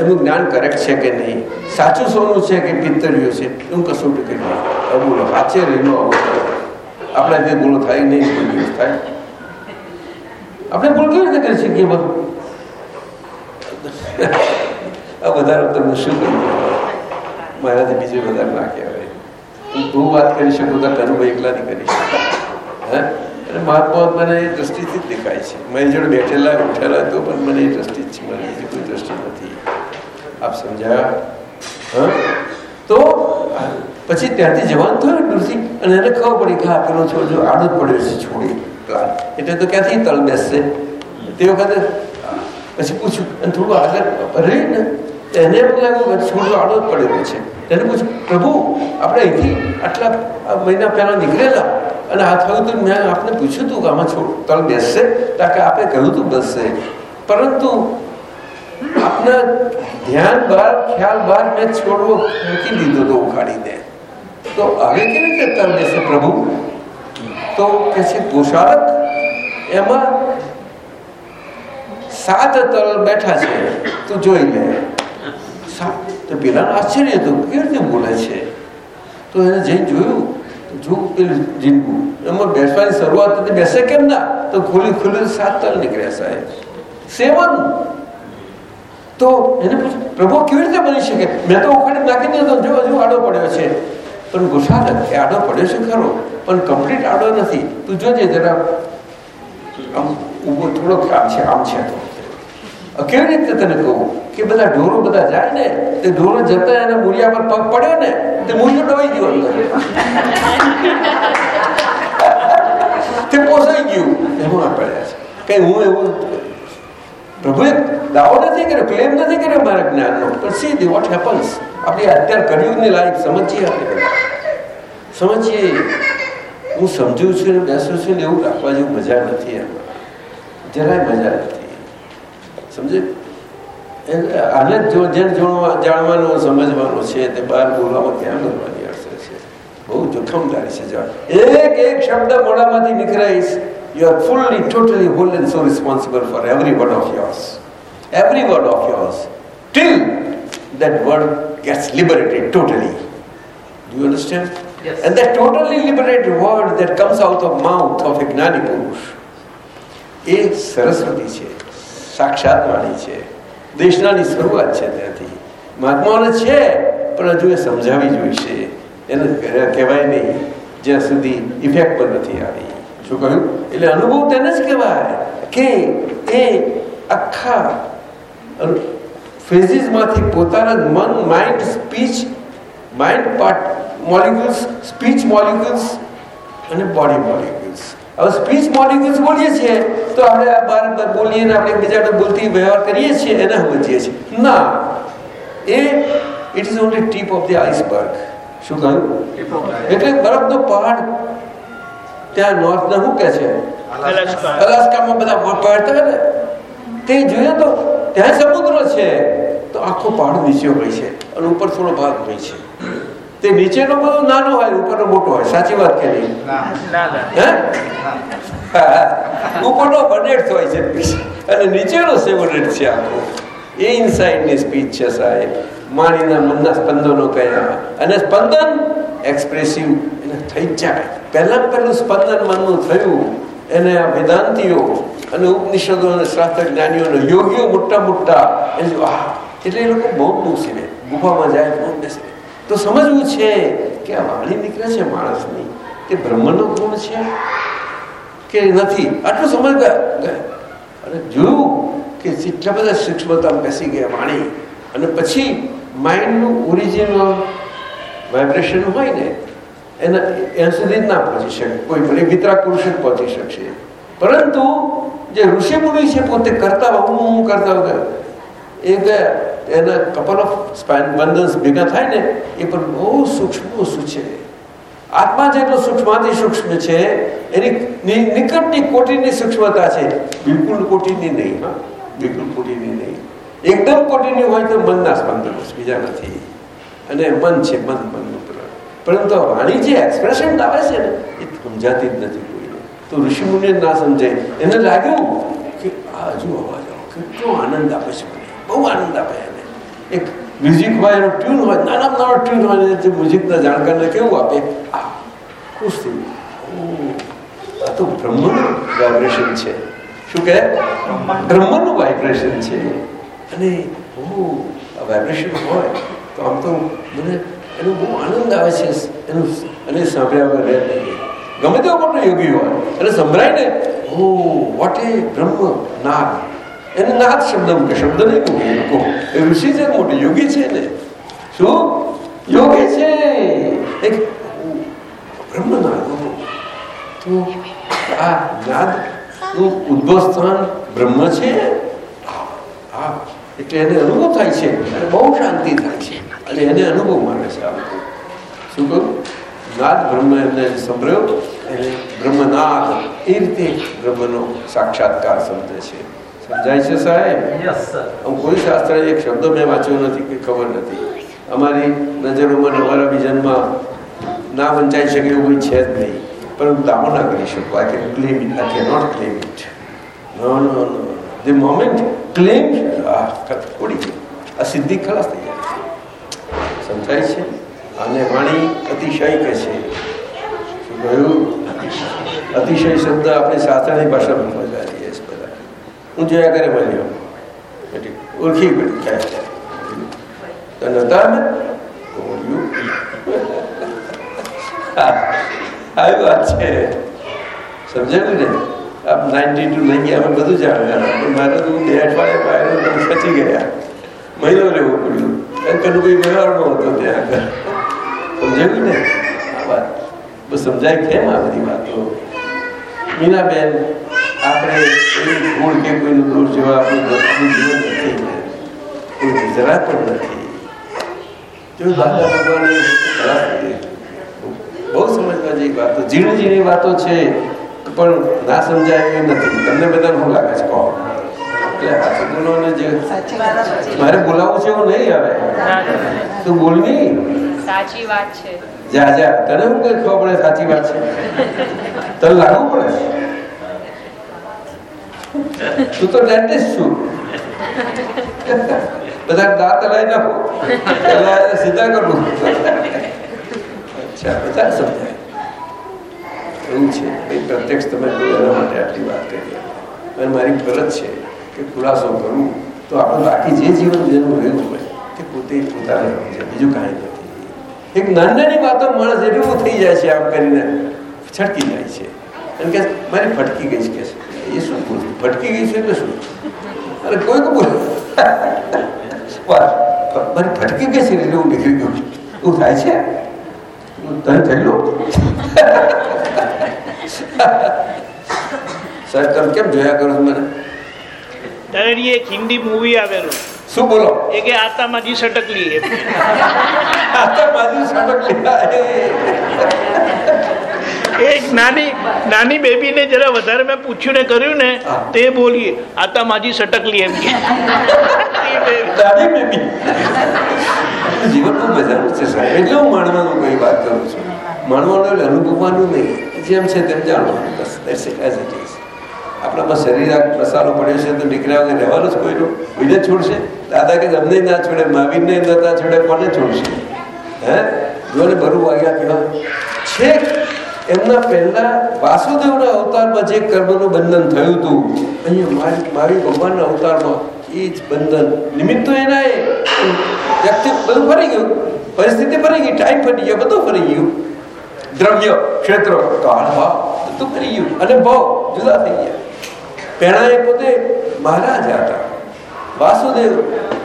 એનું જ્ઞાન કરેક્ટ છે કે નહીં? સાચું સોનું છે કે પિત્તળિયું છે? હું કસોટી કરી બોલો, સાચે રહીનો આવું આપણે તે ભૂલ થાય નહીં દિવસ થાય. આપણે ભૂલ કેવી રીતે કરી શકીએ આ વધારે તમને શું કહ્યું મારાથી બીજું વધારે ના કહેવાય. હું વાત કરી શકું તો કનુભાઈ એકલા નહીં કરી શકું. હે? અને મહાત્મા મને એ દ્રષ્ટિથી જ દેખાય છે. મારી જોડે બેઠેલા, ઉઠેલા તો પણ મને એ દ્રષ્ટિ જ છે. મને બીજી કોઈ દ્રષ્ટિ નથી. આપ સમજાયા? હા? તો પછી ત્યાંથી જવાનું થયું દૂરથી, અને એને ખબર પડી કે આ પેલો છોડ જો આડો જ પડ્યો છે, છોડી પ્લાન. એટલે તો ક્યાંથી તલ બેસશે? તે વખતે પછી પૂછ્યું, અને થોડું આગળ રહી ને એને લાગ્યું છોડ આડો જ પડેલો છે. એને પૂછ્યું પ્રભુ, આપણે અહીંથી આટલા મહિના પહેલા નીકળેલા અને આ થયું તો મેં આપને પૂછ્યું હતું કે આમાં છોડ તલ બેસશે? તાકે આપણે કહ્યું હતું બેસશે. પરંતુ આપના ધ્યાન બહાર ખ્યાલ બહાર મેં છોડવો મૂકી દીધો હતો ઉખાડીને તો હવે કેવી રીતે તલ બેસે પ્રભુ? તો કે છે ગોશાળક એમાં સાત તલ બેઠા છે. તું જોઈ લે. તો પેલાને આશ્ચર્ય હતું, કેવી રીતે બોલે છે? તો એને જઈને જોયું, જો પેલું જીનકું એમાં બેસવાની શરૂઆત હતી, બેસે કેમ ના? તો ખુલ્લી ખુલ્લી સાત તલ નીકળ્યા સાહેબ. સેવન. તો એને પ્રભુ, કેવી રીતે બની શકે? મેં તો ઉખાડી નાખી દીધો, જો હજુ આડો પડ્યો છે. પણ ગુસાલક એ આડો પડ્યો છે ખરો, પણ કમ્પ્લીટ આડો નથી. તું જોજે જરા. આમ ઊભો થોડોક આમ છે આમ છે. તો કેવી રીતે તને કહું કે બધા ઢોરો બધા જાય ને, તે ઢોરો જતા એના મૂળિયા પર પગ પડ્યો ને, તે મૂળિયો ડવાઈ ગયો તે પોસાઈ ગયું. એમાં પડ્યા છે. કઈ હું એવું પ્રભુએ દાવો નથી કર્યો ક્લેમ નથી કર્યો મારા જ્ઞાનનો, પણ સી વોટ હેપન્સ આપણે અત્યારે કર્યુંની લાયક સમજીએ આપણે સમજીએ. હું સમજુ છું ને બેસું છું ને એવું રાખવા જેવું મજા નથી એમાં. જરાય મજા નથી. સમજે આને જ જો જેને જોણવા જાણવાનો સમજવાનો છે તે બહાર બોલવામાં ક્યાં કરવાની અસર છે બહુ જોખમદારી છે જવાબ એક એક શબ્દ મોઢામાંથી નીકળાઈશ you are fully, totally, whole and so responsible for every word of yours. Every word of yours. Till that word gets liberated totally. Do you understand? Yes. And that totally liberated word that comes out of mouth of a Gnani Purush એ સરસ્વતી છે સાક્ષાત વાણી છે. દેશનાની શરૂઆત છે ત્યાંથી. મહાત્માઓને છે, પણ હજુ એ સમજાવી જોઈશે એને કહેવાય નહીં. જ્યાં સુધી ઇફેક્ટ પણ નથી આવી. શું કહ્યું? એટલે અનુભવ તેને જ કહેવાય કે એ આખા ફેઝિસમાંથી પોતાના મન mind speech mind part molecules speech molecules અને બોડી મોલિક્યુલ્સ હવે સ્પીચ મોલિક્યુલ્સ બોલીએ છીએ. તો આપણે બાર બોલીએ ને આપણે બીજા બોલતી વ્યવહાર કરીએ છીએ એને સમજીએ છીએ. ના. એ it is only tip of the iceberg શું કહ્યું? એટલે બરફનો પહાડ ત્યાં નોર્થના શું કહે છે? અલાસ્કા. અલાસ્કામાં બધા પહાડ હોય ને? તે જોઈએ તો ત્યાં સમુદ્ર છે. તો આખો પહાડ નીચે હોય છે અને ઉપર થોડો ભાગ હોય છે. તે નીચેનો બધું નાનો હોય ઉપરનો મોટો હોય. સાચી વાત કે નહીં? ઉપરનો બનેટ હોય છે અને નીચેનો સેવનેટ છે આખો. એ ઇનસાઇડની સ્પીચ છે સાહેબ. માણીના મનના સ્પંદનો કયા? અને સ્પંદન એક્સપ્રેસિવ એને થઈ જાય. પહેલા પહેલું સ્પંદન મનનું થયું. એને આ વેદાંતિઓ અને ઉપનિષદો અને શાસ્ત્ર જ્ઞાનીઓને યોગીઓ મોટા મોટા એટલે એ લોકો બહુ બેસીને ગુફામાં જાય બહુ બેસે. તો સમજવું છે કે આ વાણી નીકળે છે માણસની. તે બ્રહ્મનો ગુણ છે કે નથી? આટલું સમજ ગયા. ગયા. અને જોયું કે જેટલા બધા સૂક્ષ્મતા બેસી ગયા વાણી. અને પછી માઇન્ડનું ઓરિજિનલ વાઇબ્રેશન હોય ને, એના એના સુધી ના પહોંચી શકે. કોઈ ભલે વિતરા પુરુષ જ પહોંચી શકશે. પરંતુ જે ઋષિ મુનિ છે પોતે કરતા, હું હું કરતા વગર એ ગયા એના કપલ ઓફ સ્પાઇન બંધન્સ ભેગા થાય ને, એ પણ બહુ સૂક્ષ્મ શું છે. આત્મા જેટલો સૂક્ષ્માથી સૂક્ષ્મ છે, એની નિકટની કોટીની સૂક્ષ્મતા છે. બિલકુલ કોટીની નહીં, હા. બિલકુલ કોટીની નહીં. એકદમ કોટીની હોય તો મનના સ્પંદનો બીજા નથી. અને મન છે, મન મનનું પ્ર- પરંતુ વાણી જે એક્સપ્રેશન આવે છે ને, એ સમજાતી જ નથી કોઈને. તો ઋષિમુનિએ ના સમજાય. એને લાગ્યું કે આ હજુ અવાજ આવો. કેટલો આનંદ આપે છે. બહુ આનંદ આપે એને. એક મ્યુઝિક હોય એનો ટ્યુન હોય નાના નાનો ટ્યુન હોય જે મ્યુઝિકના જાણકારને કેવું આપે? આ ખુશ થઈ આ તો બ્રહ્મનું વાઇબ્રેશન છે. શું કહે? બ્રહ્મનું વાઇબ્રેશન છે. અને ઓ આ વાઇબ્રેશન હોય તો આમ તો મને એનો બહુ આનંદ આવે છે. એનું અને સાંભળ્યા વગર રહે નહીં. ગમે તેવો મોટો યોગી હોય. અને સંભળાય ને ઓ વોટ એ બ્રહ્મ નાદ એને નાથ શબ્દ મૂકે શબ્દ નહીં મૂકે લોકો ઋષિ છે, મોટો યોગી છે ને. શું? યોગી છે. એક બ્રહ્મનાથ. તો આ નાદનું ઉદ્ભવ સ્થાન બ્રહ્મ છે? હા એટલે એને અનુભવ થાય છે. અને બહુ શાંતિ થાય છે. અને એને અનુભવ માને છે આ બધું શું કહું? નાદ બ્રહ્મ એમને સંભળ્યો. એને બ્રહ્મનાદ એ રીતે બ્રહ્મનો સાક્ષાત્કાર સમજે છે. સમજાય છે સાહેબ? આમ કોઈ શાસ્ત્ર એક શબ્દ મેં વાંચ્યો નથી કે ખબર નથી. અમારી નજરોમાં અમારા વિઝનમાં ના વંચાઈ શકે એવું કોઈ છે જ નહીં. પરંતુ દાવો ના કરી શકું. I can claim it I can not claim it no no no the moment claim ગઈ આ સિદ્ધિ ખલાસ થઈ જાય. સમજાય છે? અને વાણી અતિશય કે છે. શું કહ્યું? અતિશય શબ્દ આપણે શાસ્ત્રની ભાષામાં જઈએ છીએ. હું જોયા કરે મળ્યો. એટલે ઓળખી ગઈ ક્યાં છે તને હતા ને બોલ્યું આવી વાત છે. સમજાયું ને? આપ નાઇન્ટી ટુ લઈ ગયા અમે બધું જાણ્યા. મારે તો બે ગયા. મહિનો લેવું પડ્યું. કનુભાઈ વ્યવહારમાં હતો ત્યાં આગળ. સમજાયું ને? આ વાત. સમજાય કેમ આ બધી વાતો? મીનાબેન આપણે એવી ગુણ કે કોઈનું દોષ જેવા આપણું આપણું જીવન નથી. જરા પણ નથી. જો દાદા ભગવાને બહુ સમજવા જેવી વાતો ઝીણી ઝીણી વાતો છે પણ ના સમજાય એ નથી. તમને બધાને શું લાગે છે? કહો. એટલે બોલો જે મારે બોલાવવું છે એવું નહીં આવે. તું બોલની સાચી વાત છે. જા જા, તને હું કઈ ખબર પડે? સાચી વાત છે. તને લાગવું પડે? તું તો ડેન્ટિસ્ટ છું. બધા દાંત લઈ નાખો. સીધા કરું. અચ્છા, બધા સમજાય. એવું છે. એ પ્રત્યક્ષ તમે એના માટે આટલી વાત કરી. અને મારી ફરજ છે કે ખુલાસો કરું. તો આપણે બાકી જે જીવન જેનું રહ્યું હોય, તે પોતે પોતાને બીજું કાંઈ નથી એક નાની વાતો માણસ એટલું થઈ જાય છે આમ કરીને છટકી જાય છે. અને કે મારી ફટકી ગઈ છે કે એ શું બોલું? ફટકી ગઈ છે એટલે શું? અરે કોઈ તો બોલે. મારી ફટકી ગઈ છે એટલે એવું નીકળી ગયું. એવું થાય છે? તને થયેલું સાહેબ તમે કેમ જોયા કરો મને? હિન્દી મૂવી આવેલું. શું બોલો? એ કે આતા એમ આતા બાજુ સડક એક નાની નાની બેબીને જરા વધારે મેં પૂછ્યું ને કર્યું ને તે બોલીએ આતા માજી સટકલી એમ કે. baby. બેબી. જીવન બહુ મજાનું છે સાહેબ. એટલે હું માણવાનું કઈ વાત કરું છું. માણવાનું એટલે અનુભવવાનું નહીં. જેમ છે તેમ જાણવાનું. બસ that's it as it is. આપણામાં શરીર મસાલો પડ્યો છે તો વગર રહેવાનું જ કોઈનું. બીજે છોડશે? દાદા કે અમને ના છોડે, માવીને ના છોડે, કોને છોડશે? હે? જોને બરું વાગ્યા કેવા છેક એમના પહેલા વાસુદેવના અવતારમાં જે કર્મનું બંધન થયું હતું, અહીંયા મારી મારી ભગવાનના અવતારમાં એ જ બંધન. નિમિત્ત એના એ વ્યક્તિ બધું ફરી ગયું. પરિસ્થિતિ ફરી ગઈ ટાઈમ ફરી ગયો, બધું ફરી ગયું. દ્રવ્ય, ક્ષેત્ર. તો ભાવ ફરી ગયું અને ભાવ જુદા થઈ ગયા. પેણા એ પોતે મહારાજા હતા. વાસુદેવ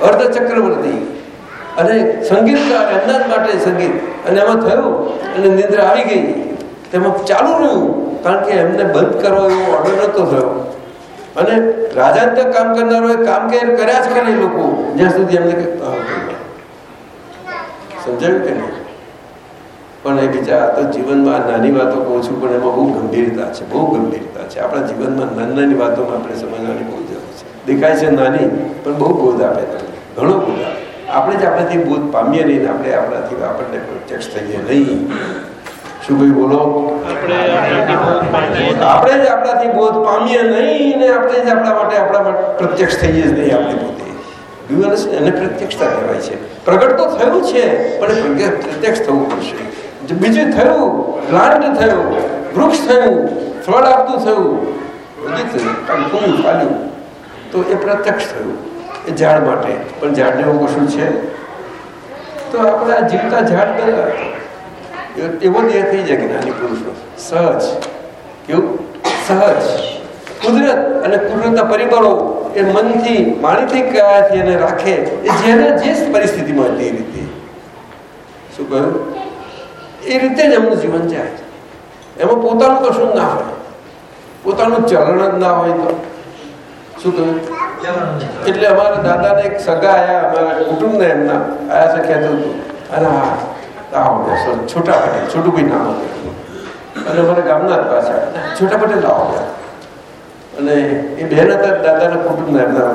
અર્ધ ચક્રવર્તી અને સંગીતકાર એમના જ માટે સંગીત. અને એમાં થયું, અને નિંદ્રા આવી ગઈ. તેમાં ચાલુ રહ્યું, કારણ કે એમને બંધ કરવો એવો ઓર્ડર નહોતો થયો. અને રાજાંતક કામ કરનારોએ કામ કે કર્યા જ કરે લોકો? જ્યાં સુધી એમને સમજાયું કે નહીં? પણ એ બીજા તો જીવનમાં નાની વાતો કહું છું પણ એમાં બહુ ગંભીરતા છે બહુ ગંભીરતા છે. આપણા જીવનમાં નાની નાની વાતોમાં આપણે સમજવાની બહુ જરૂર છે. દેખાય છે નાની પણ બહુ બોધ આપે ઘણો બોધ આપે. આપણે જ આપણાથી બોધ પામીએ નહીં આપણે આપણાથી આપણને પ્રત્યક્ષ થઈએ નહીં. શું ભાઈ બોલો? આપણે જ આપણાથી બોધ પામીએ નહીં ને આપણે જ આપણા માટે આપણા માટે પ્રત્યક્ષ થઈએ જ નહીં આપણે પોતે. એને પ્રત્યક્ષતા કહેવાય છે. પ્રગટ તો થયું છે પણ પ્રત્યક્ષ થવું પડશે. બીજું થયું, પ્લાન્ટ થયું, વૃક્ષ થયું, ફળ આપતું થયું, બધું થયું. તો એ પ્રત્યક્ષ થયું, એ ઝાડ માટે. પણ ઝાડને એવું કશું છે? તો આપણા જીવતા ઝાડ બધા એવો દેહ થઈ જાય જ્ઞાની પુરુષનો સહજ. કેવું? સહજ. કુદરત અને કુદરતના પરિબળો એ મનથી માણીથી કયાથી એને રાખે, એ જેને જે પરિસ્થિતિમાં તે રીતે. શું કહ્યું? એ રીતે જ એમનું જીવન જાય એમાં પોતાનું કશું ના હોય? પોતાનું ચલણ જ ના હોય તો. શું કહ્યું? એટલે અમારા દાદાને એક સગા આયા, અમારા કુટુંબને એમના. આયા છે કહેતું હતું અરે હા, આવો બેસો. છોટા પટેલ છોટુભાઈ નામ અને અમારા ગામના જ પાછા. છોટા પટેલ આવો અને એ બહેન હતા, દાદાના કુટુંબના એમના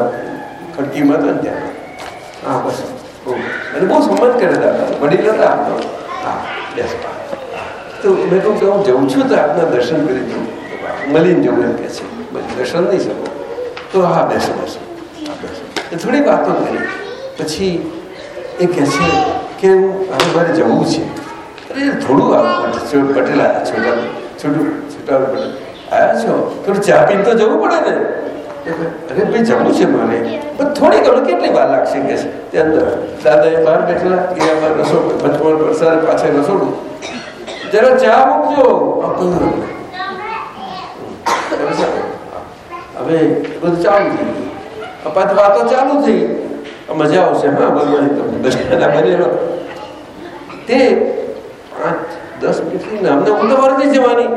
ખડકીમાં હતા ને ત્યાં. હા, બસ. અને બહુ સન્માન કરે દાદા. વડીલ હતા હા. બેસ તો મેં કહું કે હું જઉં છું તો આપના દર્શન કરી દઉં. મળીને જવું એમ છે. દર્શન નહીં શકો તો હા, બેસો બેસો. એ થોડી વાતો કરી. પછી એ કહે છે કે હું હવે મારે જવું છે. અરે, થોડું આવું, પટેલા, છોટા છોટું, છોટા આવ્યા છો? થોડું ચા પીને તો જવું પડે ને. અરે ભાઈ જવું છે મારે. પણ થોડી ઘણું કેટલી વાર લાગશે કે છે તે અંદર? દાદા એ બહાર બેઠેલા અમારે રસોડું ભચમણ પ્રસાદ પાછળ રસોડું. જરા ચા મૂકજો. હવે બધું ચાલુ થઈ ગયું. પાછી વાતો ચાલુ થઈ. મજા આવશે હા તમને બધાના બનેલો તે પાંચ દસ મિનિટની નામને નહીં જવાની.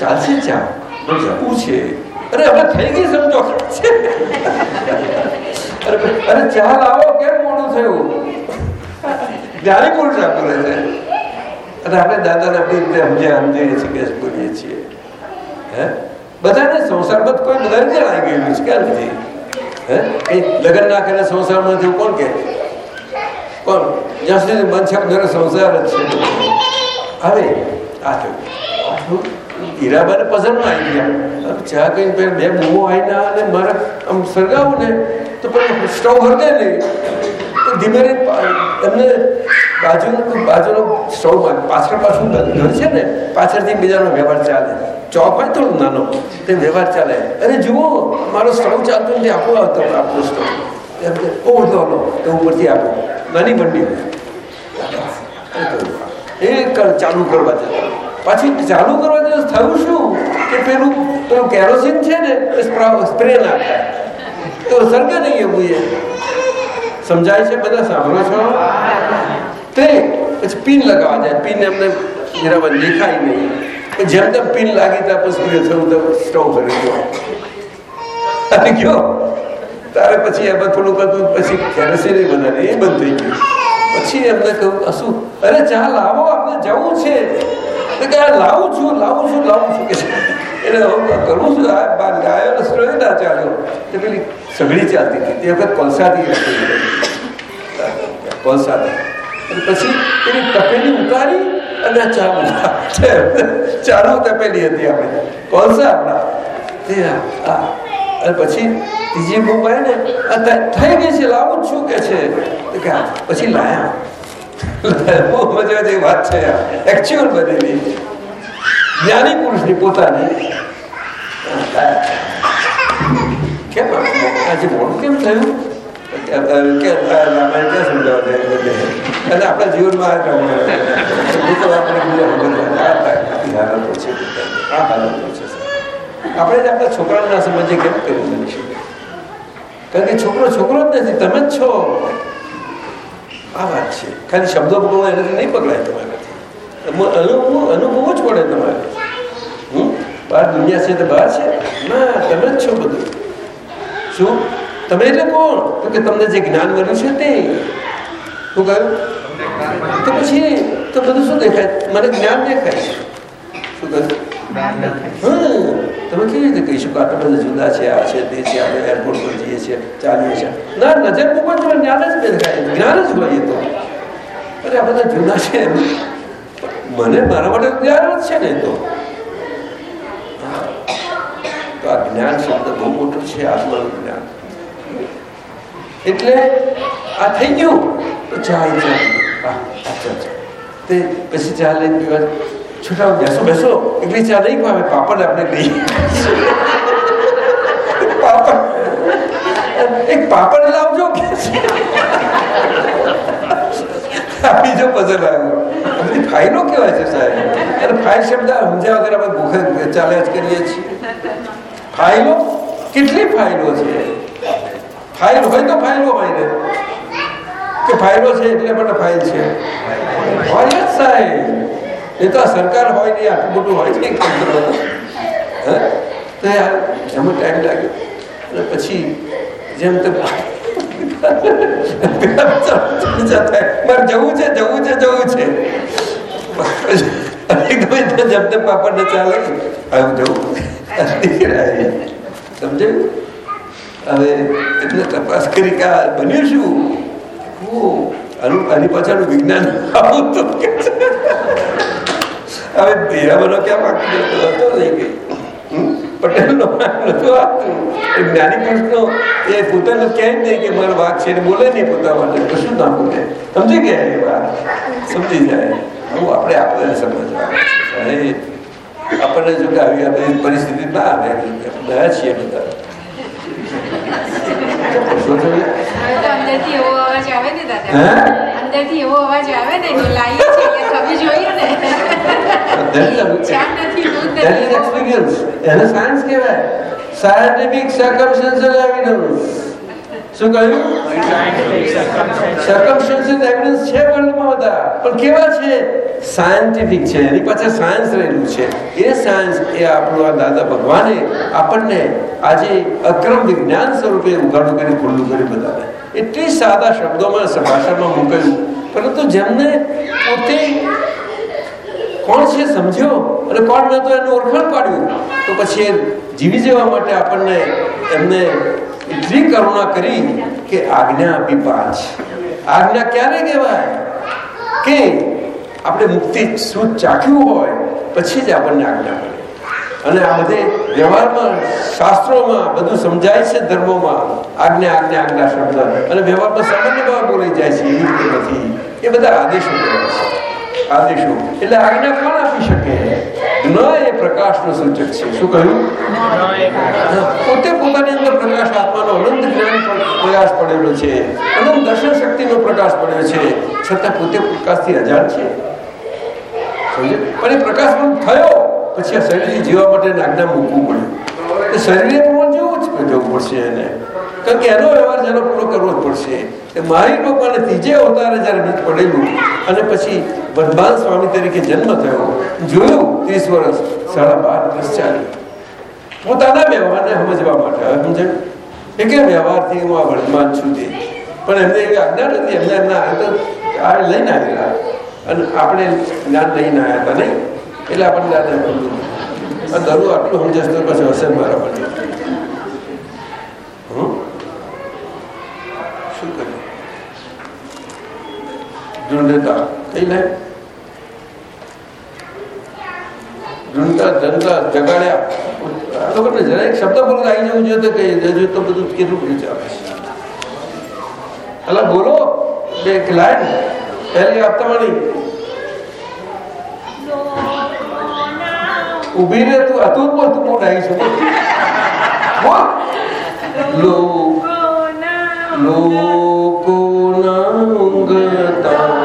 ચાલશે ચા. જવું છે? અરે, હવે થઈ ગઈ સમજો. અરે ચા લાવો, કેમ મોડું થયું? ત્યારે પુરુષ રહે છે? અને આપણે દાદાને આપણી રીતે સમજ્યા સમજીએ છીએ કે બોલીએ છીએ. હે? બધાને સંસારમાં કોઈ બધાને જણાઈ ગયેલું છે, ક્યાં નથી હે? એ લગ્ન ના કરે, સંસારમાં થયું કોણ કે કોણ? જ્યાં સુધી મન છે સંસાર જ છે. હવે આ થયું હીરાબાને પસંદમાં આવી ગયા. ચા કઈ બે બૂમો આવીને અને મારા આમ સળગાવું ને, તો પણ સ્ટવ હરતે નહીં તો ધીમે એમને બાજુનું બાજુનો સ્ટવમાં પાછળ પાછળ ઘર છે ને, પાછળથી બીજાનો વ્યવહાર ચાલે. ચોક હોય નાનો, તે વ્યવહાર ચાલે. અને જુઓ, મારો સ્ટવ ચાલતો નથી, આપો આવતો આપણો સ્ટવ. એમ કે, ઓ લો લો તો ઉપરથી આપો. નાની મંડી એ ચાલુ કરવા જતા પછી ચાલુ કરવા દિવસ થયું શું? કે પેલું પેલું કેરોસીન છે ને, એ સ્પ્રે નાખતા તો સર્ગે નહીં એવું એ. સમજાય છે બધા? સાંભળો છો? તે પછી પિન લગાવવા જાય. પિન એમને જરાબર દેખાય નહીં. જેમ તેમ પિન લાગી ત્યાં પછી થયું તો સ્ટવ કરી ગયો. અને ગયો. તારે પછી એમાં થોડુંક હતું પછી કેરોસીન બનાવી એ બંધ થઈ ગયું. પછી એમને કહ્યું શું અરે ચા લાવો આપણે જવું છે. કે લાવું છું લાવું છું લાવું છું કે એટલે કરું છું આ ગાયો રસ્તો તે પેલી સગડી ચાલતી હતી તે વખત કોલસાથી કોલસાથી પછી એની તપેલી ઉતારી અને આ ચા બનાવે ચાલુ તપેલી હતી આપણે કોલસા આપણા તે અને પછી ત્રીજી બુક ને થઈ ગઈ છે લાવું છું કે છે પછી લાયા બહુ મજા જેવી વાત છે આપણા જીવનમાં આપણે જ આપણા છોકરાને ના સમજીએ કેમ કરી શકીએ કારણ કે છોકરો છોકરો જ નથી. તમે જ છો. આ વાત છે. ખાલી શબ્દો પકડવો એનાથી નહીં પકડાય તમારાથી. અનુભવ અનુભવો જ પડે તમારે. હમ? બહાર દુનિયા છે તો બહાર છે. ના, તમે જ છો બધું. શું? તમે એટલે કોણ? તો કે તમને જે જ્ઞાન મળ્યું છે તે. શું કહ્યું? તો પછી તો બધું શું દેખાય? મને જ્ઞાન દેખાય. શું કહ્યું? તમે કેવી રીતે કહી શકો આપણે બધા જુદા છે આ છે તે છે આપણે એરપોર્ટ પર જઈએ છીએ ચાલીએ છીએ ના નજર ઉપર તો જ્ઞાન જ દેખાય જ્ઞાન જ હોય તો અરે આ બધા જુદા છે મને મારા માટે જ્ઞાન જ છે ને તો તો આ જ્ઞાન શબ્દ બહુ મોટો છે આત્માનું જ્ઞાન એટલે આ થઈ ગયું તો ચા તે પછી ચા લઈને છોટા બેસો બેસો એકલી ચા નહીં પામે પાપડ આપણે લઈ પાપડ એક પાપડ લાવજો કે બીજો પઝલ આવ્યો બધી ફાઇલો કેવાય છે સાહેબ અને ફાઇલ શબ્દ સમજ્યા વગર આપણે ભૂખે ચાલ્યા જ કરીએ છીએ ફાઇલો કેટલી ફાઇલો છે ફાઇલ હોય તો ફાઇલો હોય ને કે ફાઇલો છે એટલે માટે ફાઇલ છે હોય જ સાહેબ એ તો સરકાર હોય નહીં આટલું મોટું હોય છે તો યાર ટાઈમ લાગ્યો. અને પછી જેમ તેમ જવું છે જવું છે જવું છે. જેમ ચાલે આવું જવું. સમજાયું? હવે એટલે તપાસ કરી કે આ બન્યું શું? આનું આની પાછળનું વિજ્ઞાન આવું તો હવે હીરાબાનો ક્યાં બાકી હતો નહીં ગઈ પટેલનો નતો આપતું નહીં કે મારો વાક છે બોલે નહીં પોતા માટે. કશું ના બોલે? સમજી ગયા એ વાત? સમજી જાય. હું આપણે આપણે સમજવા. આપણને જો કે પરિસ્થિતિ ના છીએ બધા. અંદરથી એવો અવાજ આવે ને દાદા? અંદરથી એવો અવાજ આવે ને તો લાઈએ છીએ તમે જોયું ને. એને સાયન્સ કહેવાય. સાયન્ટિફિક circumstantial evidence શું કહ્યું? Circumstantial એવિડન્સ છે વર્લ્ડમાં બધા. પણ કેવા છે? સાયન્ટિફિક છે. એની પાછળ સાયન્સ રહેલું છે. એ સાયન્સ એ આપણું આ દાદા ભગવાને આપણને આજે અક્રમ વિજ્ઞાન સ્વરૂપે ઉઘાડું કરી, ખુલ્લું કરી બધાને એટલી સાદા શબ્દોમાં ભાષામાં મૂકેલું. પરંતુ જેમને પોતે કોણ છે સમજ્યો? અને કોણ નતો એનું ઓળખાણ પાડ્યું. તો પછી જીવી જવા માટે આપણને એમને એટલી કરુણા કરી કે આજ્ઞા આપી પાંચ. આજ્ઞા ક્યારે કહેવાય? કે આપણે મુક્તિ શું ચાખ્યું હોય, પછી જ આપણને આજ્ઞા મળે અને આ બધે વ્યવહારમાં, શાસ્ત્રોમાં બધું સમજાય છે, ધર્મોમાં. આજ્ઞા આજ્ઞા આજ્ઞા શબ્દ. અને વ્યવહારમાં સામાન્ય ભાવ બોલાઈ જાય છે, એવી રીતે નથી. એ બધા આદેશો કહેવાય છે. આદેશો એટલે આજ્ઞા કોણ આપી શકે ન એ પ્રકાશનો સૂચક છે શું કહ્યું પોતે પોતાની અંદર પ્રકાશ આત્માનો અનંત જ્ઞાન પ્રયાસ પડેલો છે અનંત દર્શન શક્તિનો પ્રકાશ પડ્યો છે છતાં પોતે પ્રકાશથી અજાણ છે પણ એ પ્રકાશ પણ થયો પછી આ શરીરથી જીવવા માટે આજ્ઞા મૂકવું પડે શરીરે પણ જેવું જ જવું પડશે એને કારણ કે એનો વ્યવહાર જેનો પૂરો કરવો જ પડશે. મારી લોકોને ત્રીજે અવતારે જ્યારે બીજ પડેલું અને પછી વનબાન સ્વામી તરીકે જન્મ થયો, જોયું ત્રીસ વર્ષ, સાડા બાર વર્ષ ચાલ્યું પોતાના વ્યવહારને સમજવા માટે, હવે સમજાયું એ કે વ્યવહારથી હું આ વર્તમાન છું તે. પણ એમને એવી આજ્ઞા નથી, એમને એમના આ લઈને આવેલા. અને આપણે જ્ઞાન લઈને આવ્યા હતા નહીં? એટલે આપણને જ્ઞાન આપ્યું દરરોજ આટલું સમજશ પછી હશે મારા માટે હમ? શું કર્યું ઢૂંઢતા. કઈ લે ઢૂંઢતા ઢંઢતા જગાડ્યા. આ લોકોને જરા શબ્દ બોલો આવી જવું જોઈએ તો કઈ જજો તો બધું કેટલું બધું ચાલે બોલો બે લાઈન. પહેલી આપતાવાળી ઊભી રે તું હતું બોલ તું કોણ આવી શકો લો લોકોના ઊંઘતા.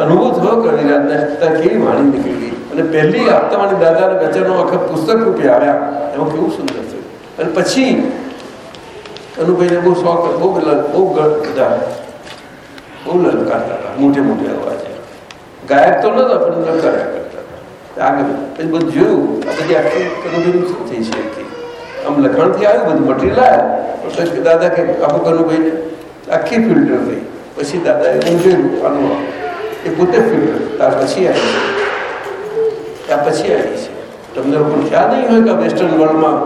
અનુભવ થયો કવિરાજને ત્યાં કેવી વાણી નીકળી? અને પહેલી આપતાવાણી દાદાને વચનો આખા પુસ્તક રૂપે આવ્યા. એમાં કેવું સુંદર છે. અને પછી અનુભાઈને બહુ શોખ, બહુ બહુ બધા. બહુ લલકારતા હતા. મોટે મોટે અવાજે. ગાયક તો નતા પણ લલકાર્યા કરતા આગળ પછી બધું જોયું. આ બધી આખી અનુભવી શું થઈ છે આખી આમ લખાણથી આવ્યું, બધું મટીરિયલ આવ્યું. પછી દાદા કે, અમુક અનુભાઈને આખી ફિલ્ટર થઈ. પછી દાદાએ જોયું, આનું એ પોતે ફિલ્ટર ત્યાર પછી આવી છે. ત્યાં પછી આવી છે. તમને ખ્યાલ નહીં હોય કે વેસ્ટર્ન વર્લ્ડમાં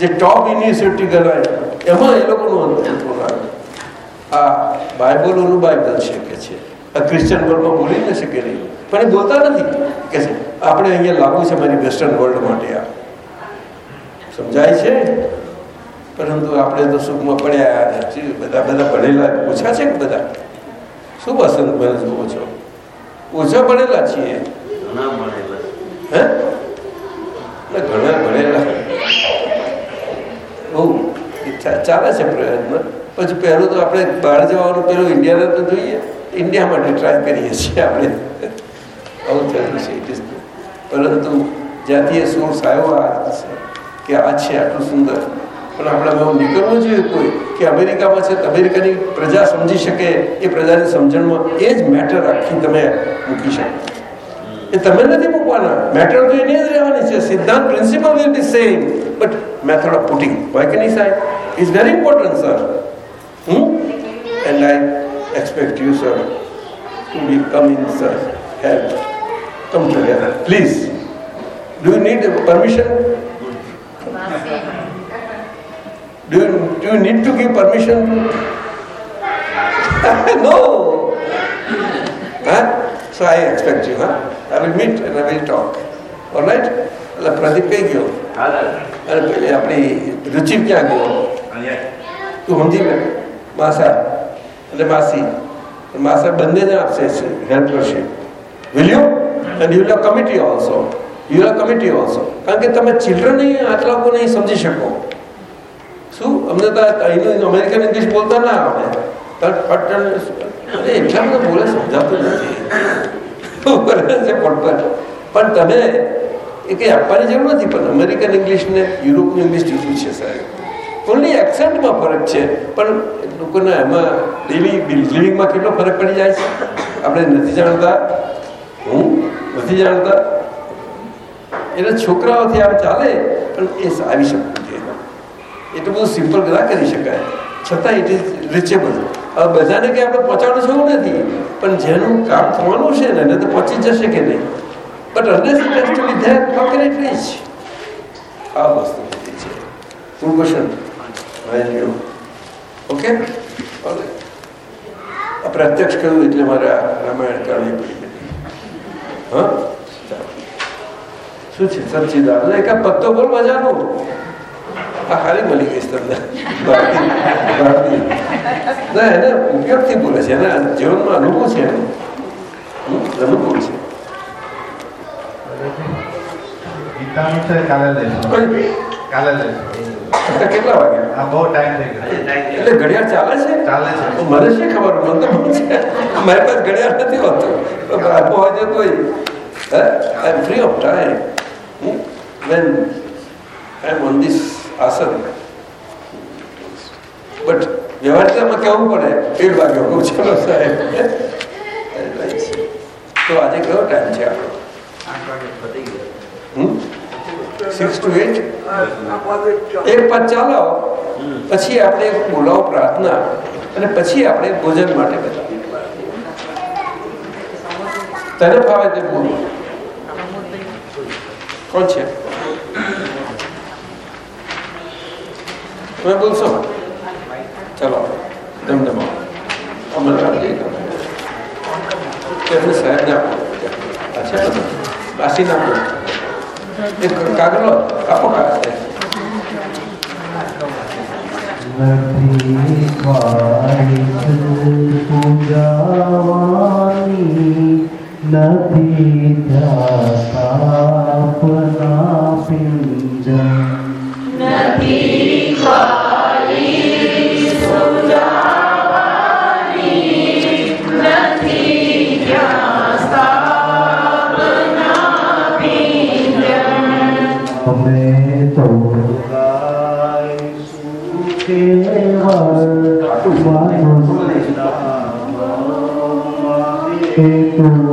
જે ટોપ યુનિવર્સિટી ગણાય, એમાં એ લોકોનું અંતર આ બાઇબલોનું બાઇબલ છે કે છે? ક્રિશ્ચન વર્લ્ડમાં બોલી ન શકે નહીં. પણ એ બોલતા નથી. કે છે આપણે અહીંયા લાવવું છે મારી વેસ્ટર્ન વર્લ્ડ માટે આ. સમજાય છે? પરંતુ આપણે તો સુખમાં પડ્યા. બધા બધા ભણેલા ઓછા છે બધા? શું પસંદ જુઓ છો? ઓછા ભણેલા છીએ. હે? એટલે ઘણા ભણેલા. બહુ ચાલે છે પ્રયત્ન. પછી પહેલું તો આપણે બહાર જવાનું, પેલું ઇન્ડિયાને તો જોઈએ. ઇન્ડિયા માટે ટ્રાય કરીએ છીએ આપણે. આવું થયું છે પરંતુ જ્યાંથી એ સોર્સ આવ્યો આ કે આ છે આટલું સુંદર. પણ આપણે બહુ નીકળવું જોઈએ કોઈ, કે અમેરિકામાં છે, અમેરિકાની પ્રજા સમજી શકે, એ પ્રજાની સમજણમાં એ જ મેટર આખી તમે મૂકી શકો. એ તમે નથી મૂકવાના. મેટર તો એની જ રહેવાની છે. સિદ્ધાંત principle will be same but method of putting Y કે નહીં સાહેબ is very important sir Hmm and I expect you sir to be come in sir help come together please do you need permission Do you, do you need to give permission? no. Huh? So I expect you, huh? I will meet and I will talk. All right? એટલે પ્રદીપ કઈ ગયો અને પેલી આપણી રુચિ ક્યાં ગયો તું સમજી લે માસા એટલે માસી માસા બંને જ આપશે હેલ્પ કરશે. Will you and you will committee also you will committee also કારણ કે તમે ચિલ્ડ્રન આટલા લોકો નહીં સમજી શકો. શું? અમને તો અહીંનું અમેરિકન ઇંગ્લિશ બોલતા ના આવડે. પણ એટલા બધા બોલે સમજાતું નથી. પણ તમે એ કંઈ આપવાની જરૂર નથી. પણ અમેરિકન ઇંગ્લિશ ને યુરોપનું ઇંગ્લિશ જુદું છે સાહેબ. ઓનલી એક્સેન્ટમાં ફરક છે? પણ લોકોને એમાં ડેલી લિવિંગમાં કેટલો ફરક પડી જાય છે? આપણે નથી જાણતા. હું નથી જાણતા. એટલે છોકરાઓથી આમ ચાલે, પણ એ આવી શકતું છે. એટલું બધું સિમ્પલ ના કરી શકાય. છતાં ઇટ ઇઝ રીચેબલ હવે બધાને કંઈ આપણે પહોંચાડું જવું નથી. પણ જેનું કામ થવાનું છે ને, એને તો પહોંચી જશે કે નહીં? But unless it to be that how can reach આ વસ્તુ છે. કુલભૂષણ ઓકે ઓકે પ્રત્યક્ષ કહ્યું એટલે મારે રામાયણ કરવી પડી હા શું છે સચ્ચિદાનંદ એક આ પત્તો બોલ મજાનો આ ખાલી મળી ગઈ તમને ના એને ઉપયોગથી બોલે છે એના જીવનમાં અનુભવ છે એનો અનુભવ છે છે કાલે લઈશું કાલે લઈશું અત્યારે કેટલા વાગ્યા? આ બહુ ટાઈમ થઈ ગયો. એટલે ઘડિયાળ ચાલે છે? ચાલે છે. તો મને શી ખબર? મને તો બહુ છે. મારી પાસે ઘડિયાળ નથી હોતું. તો બાપુ હોય તો I am free of time when I am on this આસન બટ વ્યવહારિકતામાં કહેવું પડે? એક વાગ્યો કહું ચલો સાહેબ. તો આજે કયો ટાઈમ છે આપણો? સિક્સ ટુ એટ એક પાંચ ચાલો. પછી આપણે બોલાવો પ્રાર્થના અને પછી આપણે ભોજન માટે તને ફાવે તે બોલો કોણ છે? તમે બોલશો? ચલો ધમધમો અમરનાથજી તેમને સાહેબને આપો. અચ્છા, બાસી એક કાગળો આપો કાગળ. નથી પૂજાવાની નથી સ્થાપના નથી પૂજા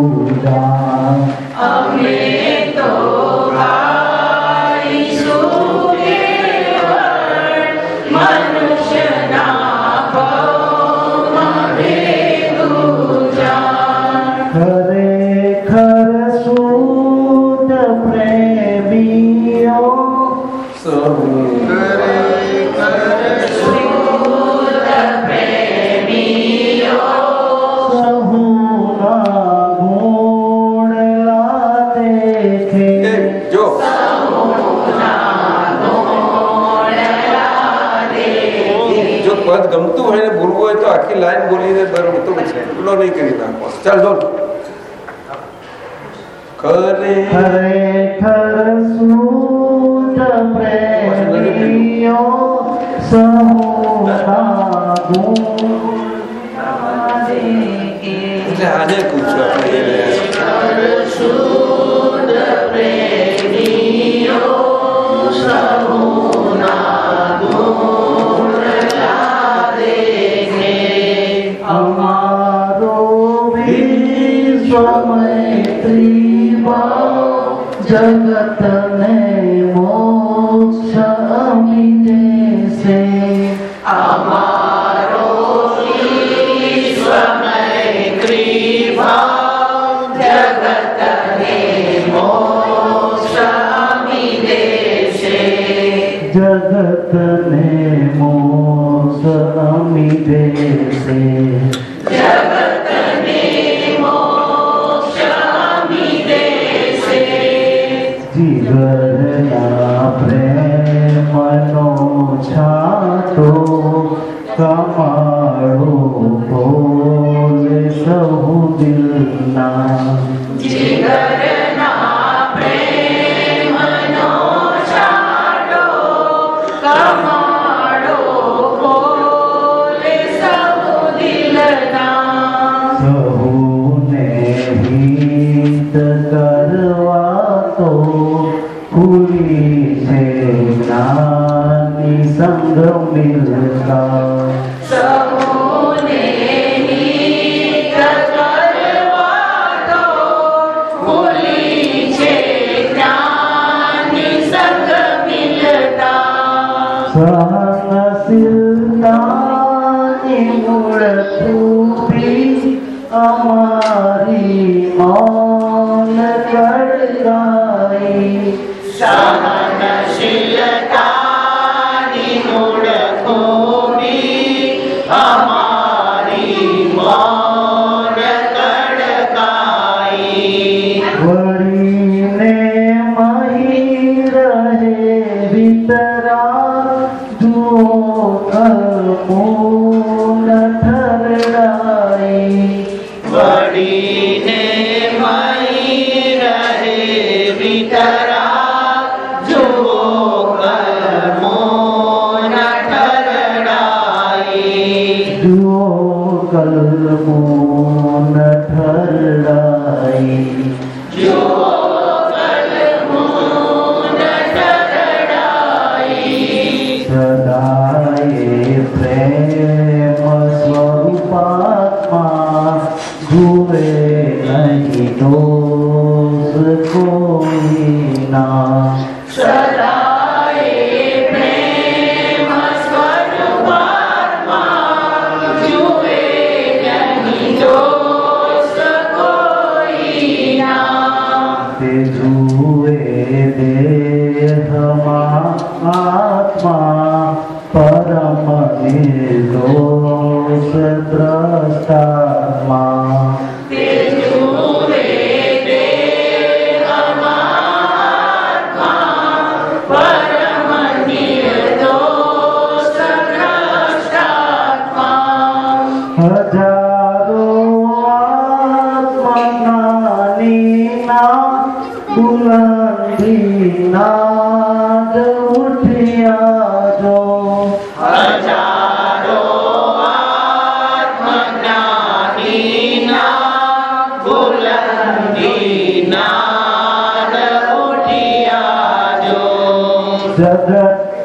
છે પેલો નહીં કરી નાખો ચાલ બોલ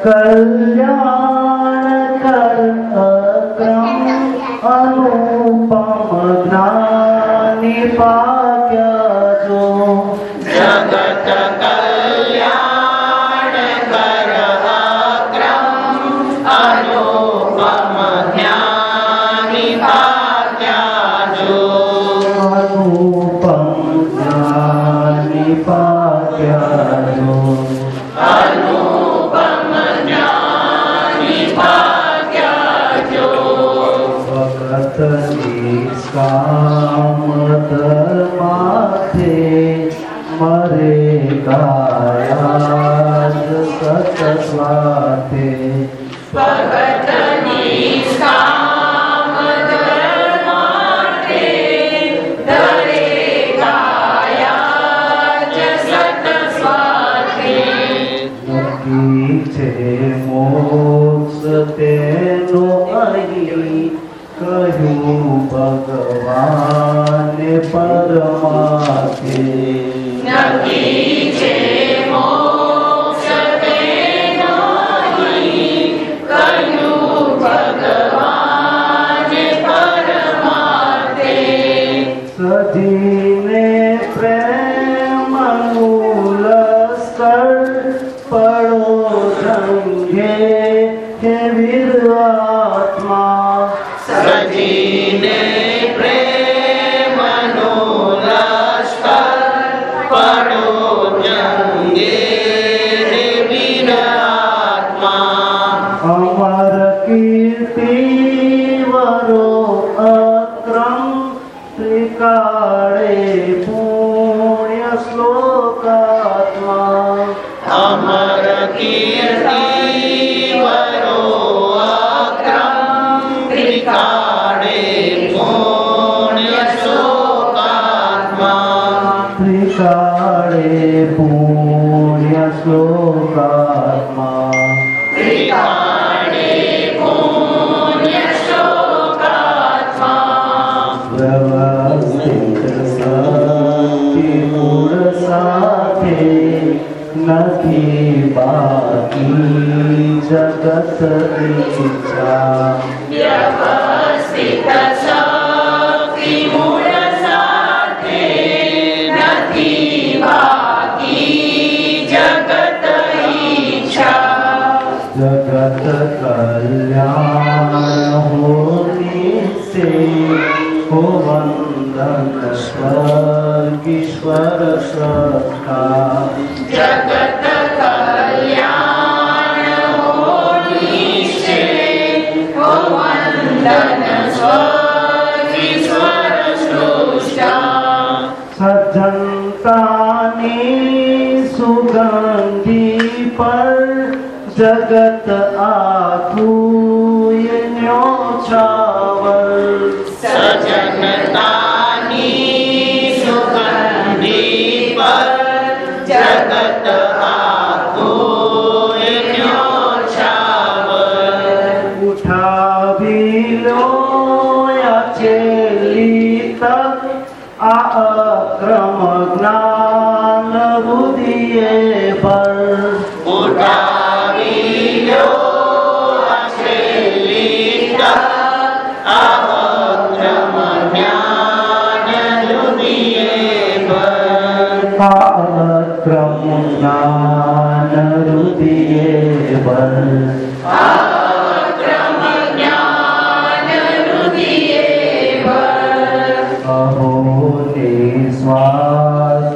કલ્યાણ કર અક્રમ અનુપમ જ્ઞાની પાક્યા Islam.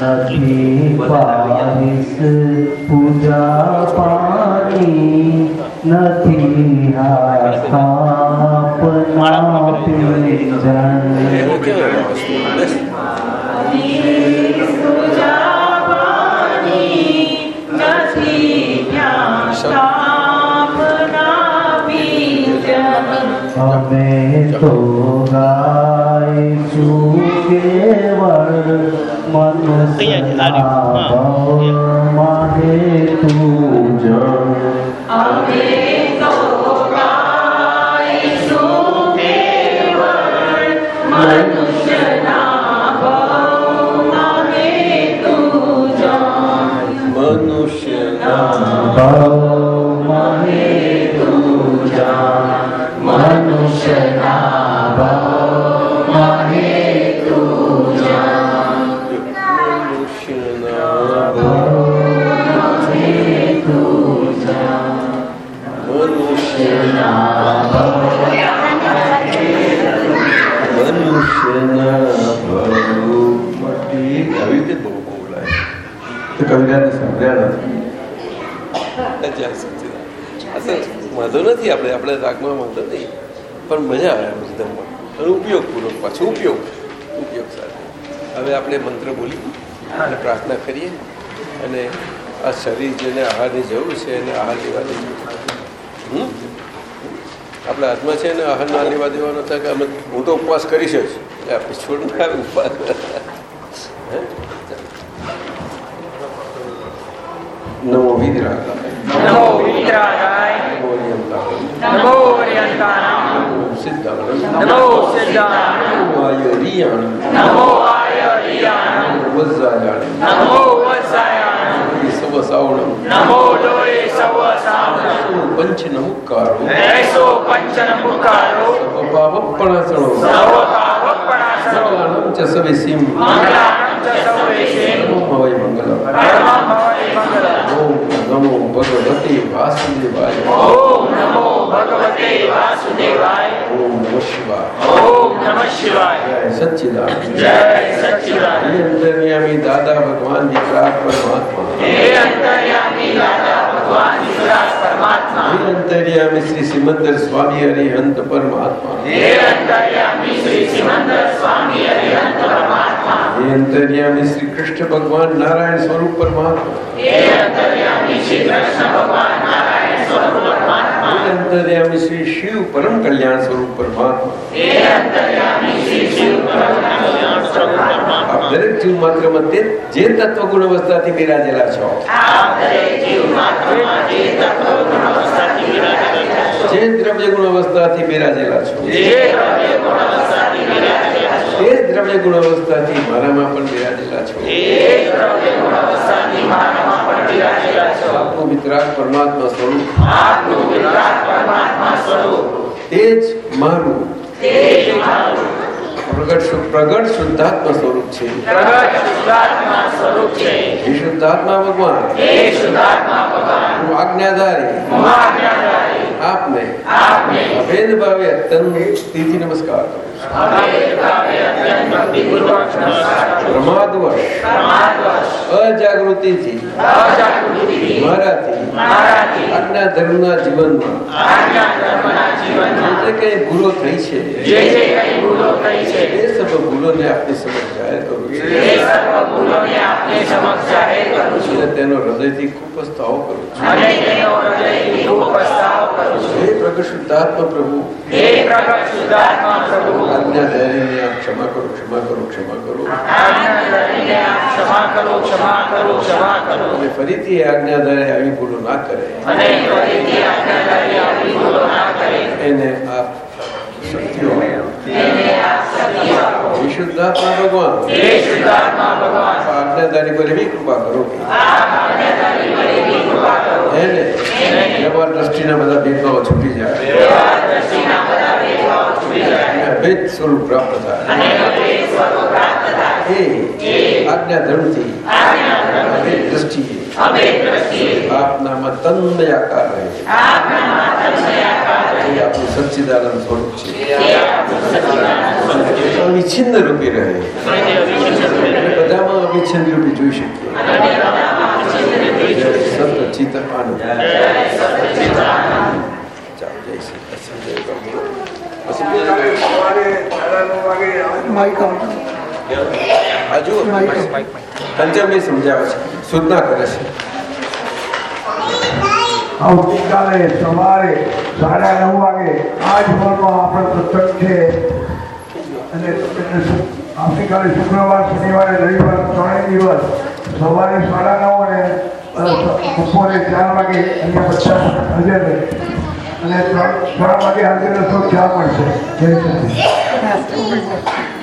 નથી પારિસ પૂજા પાણી નથી સ્થાપના પિંજણ અમે મનુષ્યના ભવમાં હેતુ જળ ભવમાં કવિતાને સમજ્યા નથી વાંધો નથી આપણે આપણે રાગમાં વાંધો નહીં પણ મજા આવે એકદમમાં અને ઉપયોગપૂર્વક પાછો ઉપયોગ ઉપયોગ સાથે હવે આપણે મંત્ર બોલીએ અને પ્રાર્થના કરીએ અને આ શરીર જેને આહારની જરૂર છે એને આહાર લેવા દેવું આપણા હાથમાં છે ને આહાર ના લેવા દેવાનો થાય કે અમે મોટો ઉપવાસ કરીશ જ આપણે છોડ ઉપવાસ વિદ્રાગાય નમો વિતરાગાય નમો નિયંતાય નમો સવસામ નમો પંચ નમુકારો એસો પંચન મુખારો સપાવપણાસણો સર્વ પાવપણાસનો સવિસિમ મંગલાણમ ચ સૌવેશે નમો ભવય મંગલમ પરમા ભવય મંગલમ ઓમ નમો ભગવતે વાસુદેવાય ઓમ નમો ભગવતે વાસુદેવાય ઓમ નમઃ શિવાય ઓમ નમઃ શિવાય જય સચ્ચિદાનંદ જય સચ્ચિદાનંદ હે અંતર્યામી દાદા ભગવાન દીકરા પરમાત્મા હે અંતર્યામી શ્રી સિમંદર સ્વામી હરિહંત પરમાત્મા. હે અંતર્યામી શ્રી સિમંદર સ્વામી હરિહંત પરમાત્મા. હે અંતર્યામી શ્રી કૃષ્ણ ભગવાન નારાયણ સ્વરૂપ પરમાત્મા. હે અંતર્યામી શ્રી કૃષ્ણ ભગવાન નારાયણ અંતર્યામી શ્રી શિવ પરમ કલ્યાણ સ્વરૂપ પરમાત્મા. દરેક જીવ માત્રમાં તે જે તત્વ ગુણ અવસ્થાથી બિરાજેલા છો. જે દ્રવ્ય ગુણ અવસ્થાથી બિરાજેલા છો. જે દ્રવ્ય ગુણ અવસ્થાથી તે દ્રવ્ય ગુણ અવસ્થાથી મારામાં પણ બિરાજેલા છો. આપનું વિતરાગ પરમાત્મા સ્વરૂપ. તે જ મારું. પ્રગટ પ્રગટ શુદ્ધાત્મા સ્વરૂપ છે. શુદ્ધાત્મા હે શુદ્ધાત્મા ભગવાન. હે આજ્ઞાધારી. આપને અભેદ ભાવે અત્યંત નમસ્કાર અજાગૃતિથી મારાથી ધર્મના જીવનમાં. જે કઈ ભૂલો થઈ છે એ ભૂલોને આપની સમક્ષ જાહેર કરું છું. તેનો હૃદયથી ખૂબ પસ્તાવો કરું છું. અને તેનો હૃદયથી ખૂબ પસ્તાવો કરું છું હે પ્રગટ શુદ્ધાત્મા પ્રભુ હે પ્રગટ શુદ્ધાત્મા પ્રભુ આજ્ઞા ધૈર્યને આપ ક્ષમા કરો ક્ષમા કરો ક્ષમા કરો આજ્ઞા કરીને આપ ક્ષમા કરો ક્ષમા કરો ક્ષમા કરો અને ફરીથી એ આજ્ઞાધારે આવી ભૂલો ના કરે। અને ફરીથી આજ્ઞાધારી આપણી ભૂલો ના કરે। એને આપ શક્તિઓ તેને આપ શક્તિ આપો હે શુદ્ધાત્મા ભગવાન હે શુદ્ધાત્મા ભગવાન આપ આજ્ઞાધારી પર એવી કૃપા કરો કે આપ આજ્ઞાધારી પર એવી કૃપા કરો એને વ્યવહાર દ્રષ્ટિના બધા ભેદભાવો છૂટી જાય વ્યવહાર દ્રષ્ટિના બધા ભેદભાવ છૂટી જાય અને અભેદ સ્વરૂપ પ્રાપ્ત થાય અને અભેદ સ્વરૂપ પ્રાપ્ત થાય એ આજ્ઞા ધર્મથી આજ્ઞા ધર્મથી અભેદ દ્રષ્ટિએ અભેદ દ્રષ્ટિએ આપનામાં તન્મય આકાર રહે આપના માતા આકાર એ આપણું સચ્ચિદાનંદ સ્વરૂપ છે અવિચ્છિન્ન રૂપી રહે બધામાં અવિચ્છિન્ન રૂપી જોઈ શકીએ સત ચિત્ત આનંદ જુઓ પંચમી સમજાવે છે સૂચના કરે છે આવતીકાલે સવારે સાડા નવ વાગે આ જ હોલમાં આપણો સત્સંગ છે. અને આવતીકાલે શુક્રવાર, શનિવારે, રવિવાર ત્રણેય દિવસ સવારે સાડા નવ અને બપોરે ચાર વાગે અહીંયા બધા હાજર રહે. અને ત્રણ ત્રણ વાગે હાજર રસો ચા મળશે. જય સચિદાનંદ.